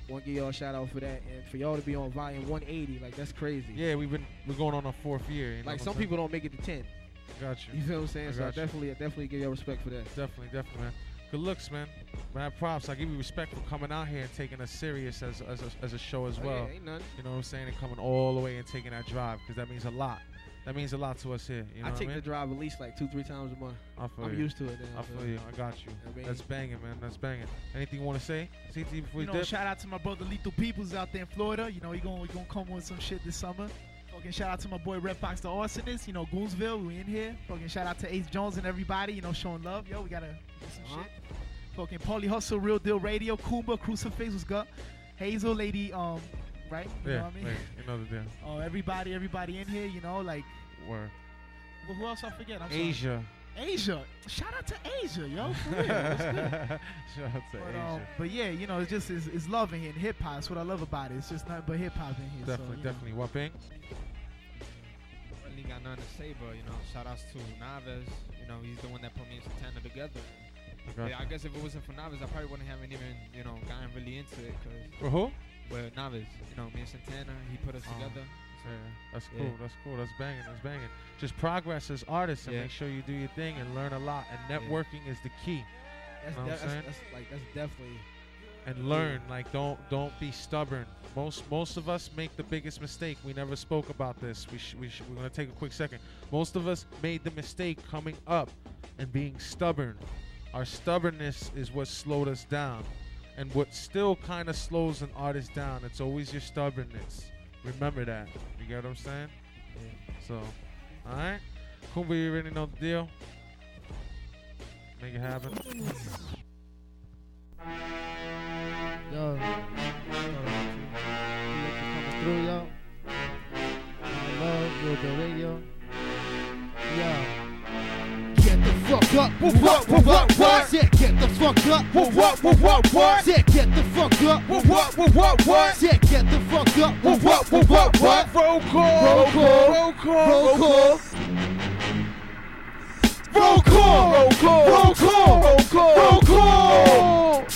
Speaker 12: want to give y'all a shout out for that and for y'all to be on volume 180. Like that's crazy.
Speaker 1: Yeah, we've been we're going on our fourth year. You know
Speaker 12: Like
Speaker 1: what
Speaker 12: some people don't make it to 10.
Speaker 1: Got you.
Speaker 12: You feel what I'm saying?
Speaker 1: I
Speaker 12: So I definitely, I definitely give y'all respect for that.
Speaker 1: Definitely, definitely, man. Good looks, man. Man, props. I give you respect for coming out here and taking us serious as as a, as a show as
Speaker 12: Oh,
Speaker 1: well.
Speaker 12: yeah, ain't nothing.
Speaker 1: You know what I'm saying? And coming all the way and taking that drive because that means a lot. That means a lot to us here. You know
Speaker 12: I
Speaker 1: what
Speaker 12: take
Speaker 1: I mean?
Speaker 12: the drive at least like two, three times a month.
Speaker 1: I feel
Speaker 12: I'm
Speaker 1: you.
Speaker 12: used to it now.
Speaker 1: I
Speaker 12: so-
Speaker 1: feel you. I got you.
Speaker 12: I mean-
Speaker 1: That's banging, man. That's banging. Anything you want to say, CT, before
Speaker 2: You
Speaker 1: you
Speaker 2: know,
Speaker 1: dip?
Speaker 2: shout out to my brother Lethal Peoples out there in Florida. You know, he gonna we gonna come with some shit this summer. Fucking shout out to my boy Red Fox the Arsonist. You know, Goonsville, we in here. Fucking shout out to Ace Jones and everybody. You know, showing love. Yo, we gotta do some
Speaker 12: Uh-huh.
Speaker 2: shit. Fucking Paulie Hustle, Real Deal Radio, Kumba, Crucifix, was good. Hazel, Lady, um, right? You
Speaker 1: yeah,
Speaker 2: know what I mean?
Speaker 1: yeah, you know the deal.
Speaker 2: Oh, everybody, everybody in here. You know, like,
Speaker 1: Word.
Speaker 2: well, who else I forget? I'm sorry.
Speaker 1: Asia.
Speaker 2: Asia. Shout out to Asia, yo. For real.
Speaker 1: Shout out to
Speaker 2: But,
Speaker 1: Asia.
Speaker 2: um, but yeah, you know, it's just it's, it's love in here and hip hop. That's what I love about it. It's just nothing but hip hop in here.
Speaker 1: definitely,
Speaker 2: so, you know.
Speaker 1: definitely. Whopping.
Speaker 10: Got nothing to say, but you know, shout outs to Naves. You know, he's the one that put me and Santana together. Yeah, I guess if it wasn't for Naves, I probably wouldn't have even you know gotten really into it. Cause
Speaker 1: For who?
Speaker 10: With Naves, you know, me and Santana, he put us
Speaker 1: Oh.
Speaker 10: together.
Speaker 1: Yeah, that's
Speaker 10: Yeah.
Speaker 1: cool. That's cool. That's banging. That's banging. Just progress as artists and
Speaker 10: Yeah.
Speaker 1: make sure you do your thing and learn a lot. And networking is the key.
Speaker 12: That's,
Speaker 1: know what I'm
Speaker 12: that's, that's like that's definitely.
Speaker 1: And learn. Like don't don't be stubborn. Most most of us make the biggest mistake. We never spoke about this. We sh- we sh- we're gonna take a quick second. Most of us made the mistake coming up and being stubborn. Our stubbornness is what slowed us down, and what still kind of slows an artist down. It's always your stubbornness. Remember that. You get what I'm saying? So, all right. Kumba, you already know the deal. Make it happen.
Speaker 4: Yo. Through, yo. I love you, the radio. Fuck up, what, what, what, what? Said get the fuck up,
Speaker 1: what, what, what, what?
Speaker 4: Said get the fuck up,
Speaker 1: what, what, what, what?
Speaker 4: Said get the fuck up,
Speaker 1: what, what, what, what? Roll call,
Speaker 4: roll call.
Speaker 1: Roll call,
Speaker 4: roll call,
Speaker 1: roll call, roll call, roll call.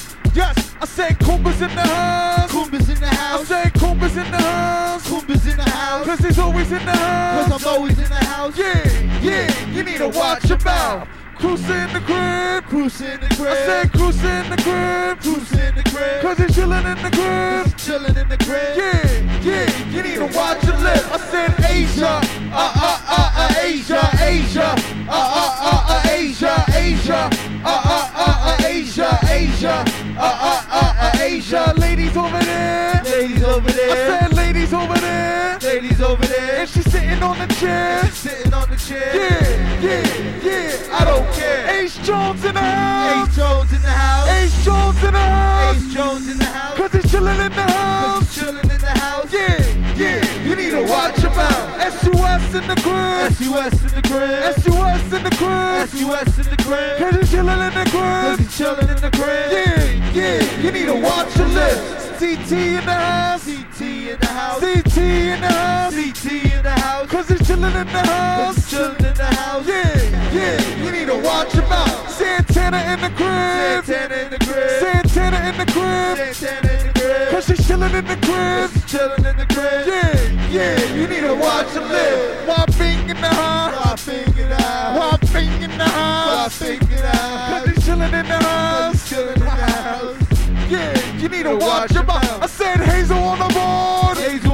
Speaker 1: I say Kumba's in the house.
Speaker 4: Kumba's in the house.
Speaker 1: I say Kumba's in the house.
Speaker 4: Kumba's in the house.
Speaker 1: Cause he's always in the house.
Speaker 4: Cause I'm always in the house.
Speaker 1: Yeah, yeah, you need to watch your mouth. Cruising in the crib.
Speaker 4: Cruising in the
Speaker 1: I said cruising in the crib.
Speaker 4: Cruising in the crib.
Speaker 1: Cause he's chilling in the crib.
Speaker 4: Chilling in the crib.
Speaker 1: Yeah, yeah, you need to watch your lip. I said Asia, uh, uh, uh, uh, Asia, Asia, uh, uh, uh, uh, Asia, Asia, uh, uh, uh, uh, Asia, Asia, uh, uh, uh, uh, Asia. Ladies over there.
Speaker 4: Ladies over there.
Speaker 1: I said ladies over there.
Speaker 4: Over there.
Speaker 1: And she's sitting on the chair.
Speaker 4: Sitting on the chair.
Speaker 1: Yeah, yeah, yeah. I don't care. Ace Jones in the house.
Speaker 4: Ace Jones in the house.
Speaker 1: Ace Jones in the house.
Speaker 4: Ace Jones in the house.
Speaker 1: Cause he's chilling in the house.
Speaker 4: Chilling in the house.
Speaker 1: Yeah, yeah, you need to watch your mouth. SUS in the crib.
Speaker 4: SUS in the crib.
Speaker 1: SUS in the crib.
Speaker 4: SUS in the crib.
Speaker 1: Cause he's chilling in the
Speaker 4: Cause
Speaker 1: crib.
Speaker 4: he's chilling in the crib.
Speaker 1: Yeah, yeah, you need to watch your lips. CT in the house.
Speaker 4: CT in the house.
Speaker 1: CT in the house.
Speaker 4: CT in the house.
Speaker 1: Cause he's chillin' in the house.
Speaker 4: he's chilling in the house.
Speaker 1: Yeah, yeah, you need to watch your mouth. Santana in the crib.
Speaker 4: Santana in the crib.
Speaker 1: Santana in the crib.
Speaker 4: Santana in the crib.
Speaker 1: Cause she's chilling in the crib.
Speaker 4: Chilling in the crib.
Speaker 1: Yeah, yeah, you need to watch your lip. Whopping in the house.
Speaker 4: Whopping in the house.
Speaker 1: Whopping in the house.
Speaker 4: Whopping in the house.
Speaker 1: Cause he's chilling in the house.
Speaker 4: Chilling in the house.
Speaker 1: Yeah, you need to watch your mouth. I said Hazel on the board.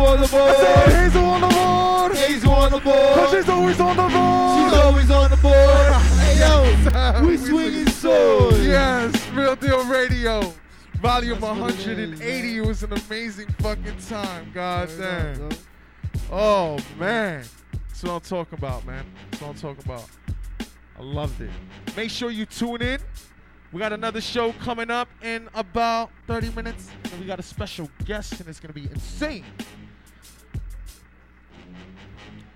Speaker 4: On the
Speaker 1: I said
Speaker 4: board.
Speaker 1: Hazel on the board.
Speaker 4: Hazel on the board.
Speaker 1: Cause she's always on the board.
Speaker 4: She's always on the board. hey yo, we swinging swords.
Speaker 1: Yes, Real Deal Radio. Volume 180 It was an amazing fucking time. God damn. Oh man. That's what I'm talking about, man. That's what I'm talking about. I loved it. Make sure you tune in. We got another show coming up in about 30 minutes. And we got a special guest, and it's gonna be insane.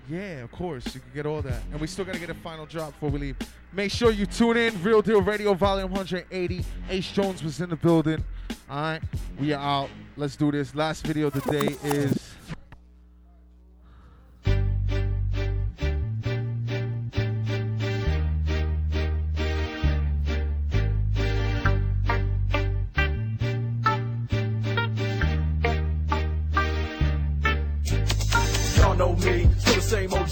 Speaker 1: Yeah, of course. You can get all that. And we still gotta get a final drop before we leave. Make sure you tune in. Real Deal Radio, Volume 180. Ace Jones was in the building. Alright. We are out. Let's do this. Last video of the day is
Speaker 6: Y'all know me,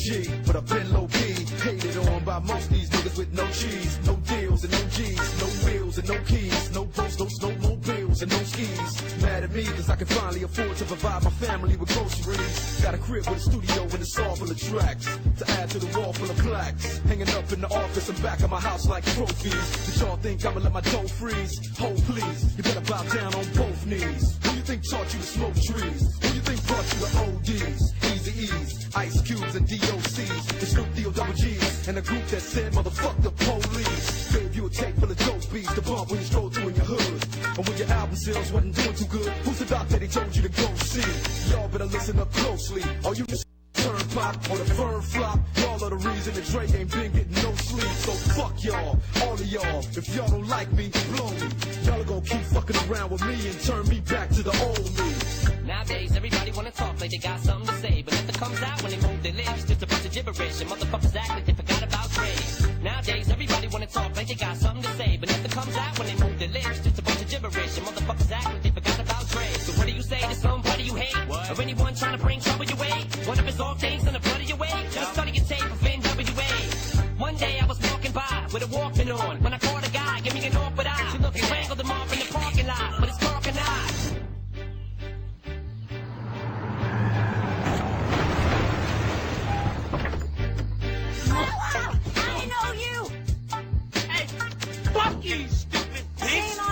Speaker 6: OG, but I've been low key. Hated on by most these niggas with no cheese, no deals and no G's, no wheels and no keys, no boats, no snowmobiles and no skis. Mad at me cause I can finally afford to provide my family with groceries. Got a crib with a studio and a saw full of tracks to add to the wall full of plaques. Hanging up in the office and back of my house like trophies. Did y'all think I'ma let my dough freeze? Hold please, you better bow down on both knees. Who you think taught you to smoke trees? Who you think brought you to ODs? Easy E's, Ice Cubes and DOCs, the Snoop Deal Double G's, and a group that said motherfuck the police. Gave you a tape full of dope beats to bump when you stroll through in your hood. And when your album sales wasn't doing too good, who's the doctor they told you to go see? Y'all better listen up closely. Are you turn pop or the firm flop? Y'all are the reason that Dre ain't been getting no sleep. So fuck y'all, all of y'all. If y'all don't like me, blow me. Y'all gonna keep fucking around with me and turn me back to the old me.
Speaker 20: Nowadays, everybody wanna talk like they got something to say, but nothing comes out when they move their lips. Just a bunch of gibberish, and motherfuckers act like they forgot about Dre. Nowadays, everybody wanna talk like they got something to say, but nothing comes out when they move their lips. Just a bunch of gibberish, and motherfuckers act like they forgot about So what do you say to somebody you hate, or anyone trying to bring trouble your way? One of his all things in the blood of your way. Just study your tape of NWA. One day I was walking by with a Walkman on when I caught a guy, give me an awkward eye. She looked and wrangled him off in the parking lot, but it's parking lot. I.
Speaker 21: I know you!
Speaker 22: Hey, fuck you, stupid bitch!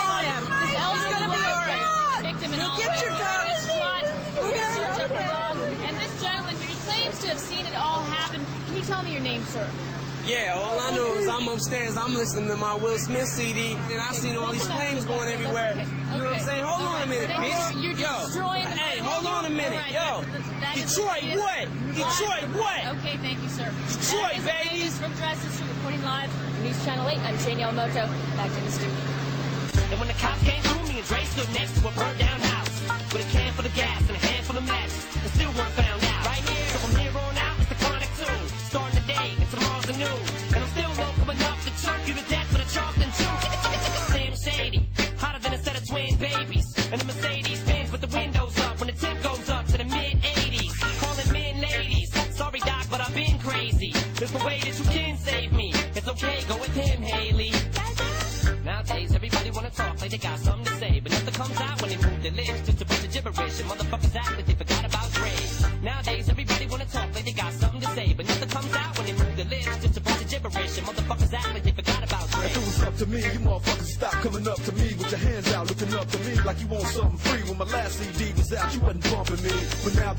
Speaker 23: tell me your name, sir?
Speaker 24: Yeah, all I know is I'm upstairs, I'm listening to my Will Smith CD, and I seen all these flames going everywhere. You know what I'm saying? Hold on a minute, bitch.
Speaker 23: you're- you're
Speaker 24: Yo,
Speaker 23: destroying-
Speaker 24: hey, hold on a minute, yo. Detroit, what? Detroit, what?
Speaker 23: Okay, thank you, sir.
Speaker 24: Detroit,
Speaker 23: That is
Speaker 24: baby.
Speaker 23: Vegas from Dresden Street, reporting live from News Channel 8. I'm Shane Yamamoto. Back to the studio.
Speaker 20: And when the cops came through, me and Dre stood next to a burnt down house with a can full of gas and a handful of matches, and still weren't and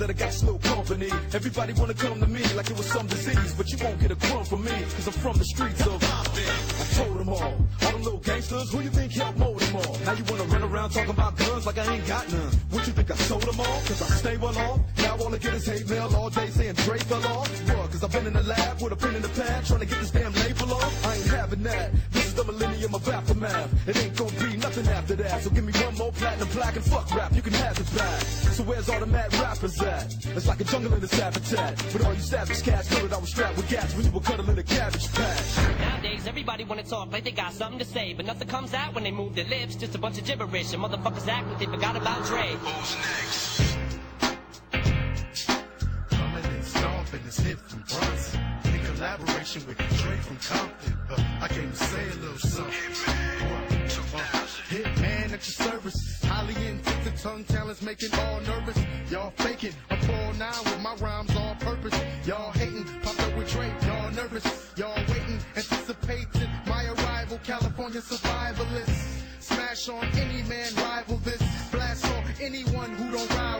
Speaker 20: that
Speaker 6: I got slow company, everybody wanna come to me like it was some disease. But you won't get a crumb from me, cause I'm from the streets of Compton. I told them all, all them little gangsters, who you think helped mold them all? Now you wanna run around talking about guns like I ain't got none. What you think I sold them all? Cause I stay well off. Now all I get is hate mail all day saying Dre fell off. What? Cause I've been in the lab with a pen in the pad trying to get this damn label off. I ain't having that. This is the millennium of aftermath. It ain't gonna be nothing after that. So give me one more platinum plaque and fuck rap. Where's all the mad rappers at? It's like a jungle in its habitat. But all you savage cats know that I was strapped with gas when you were cuddling a cabbage patch.
Speaker 20: Nowadays, everybody wanna talk like they got something to say, but nothing comes out when they move their lips. Just a bunch of gibberish, and motherfuckers act like they forgot about Dre.
Speaker 6: Coming and stomping this hit from Bronson in collaboration with Dre from Compton. Uh, I came to say a little something. Hitman at your service, highly inventive tongue talents making all nervous. Y'all faking, I'm full nine with my rhymes on purpose. Y'all hating, popped up with Dre, y'all nervous. Y'all waiting, anticipating my arrival. California survivalists. Smash on any man, rival this. Blast on anyone who don't ride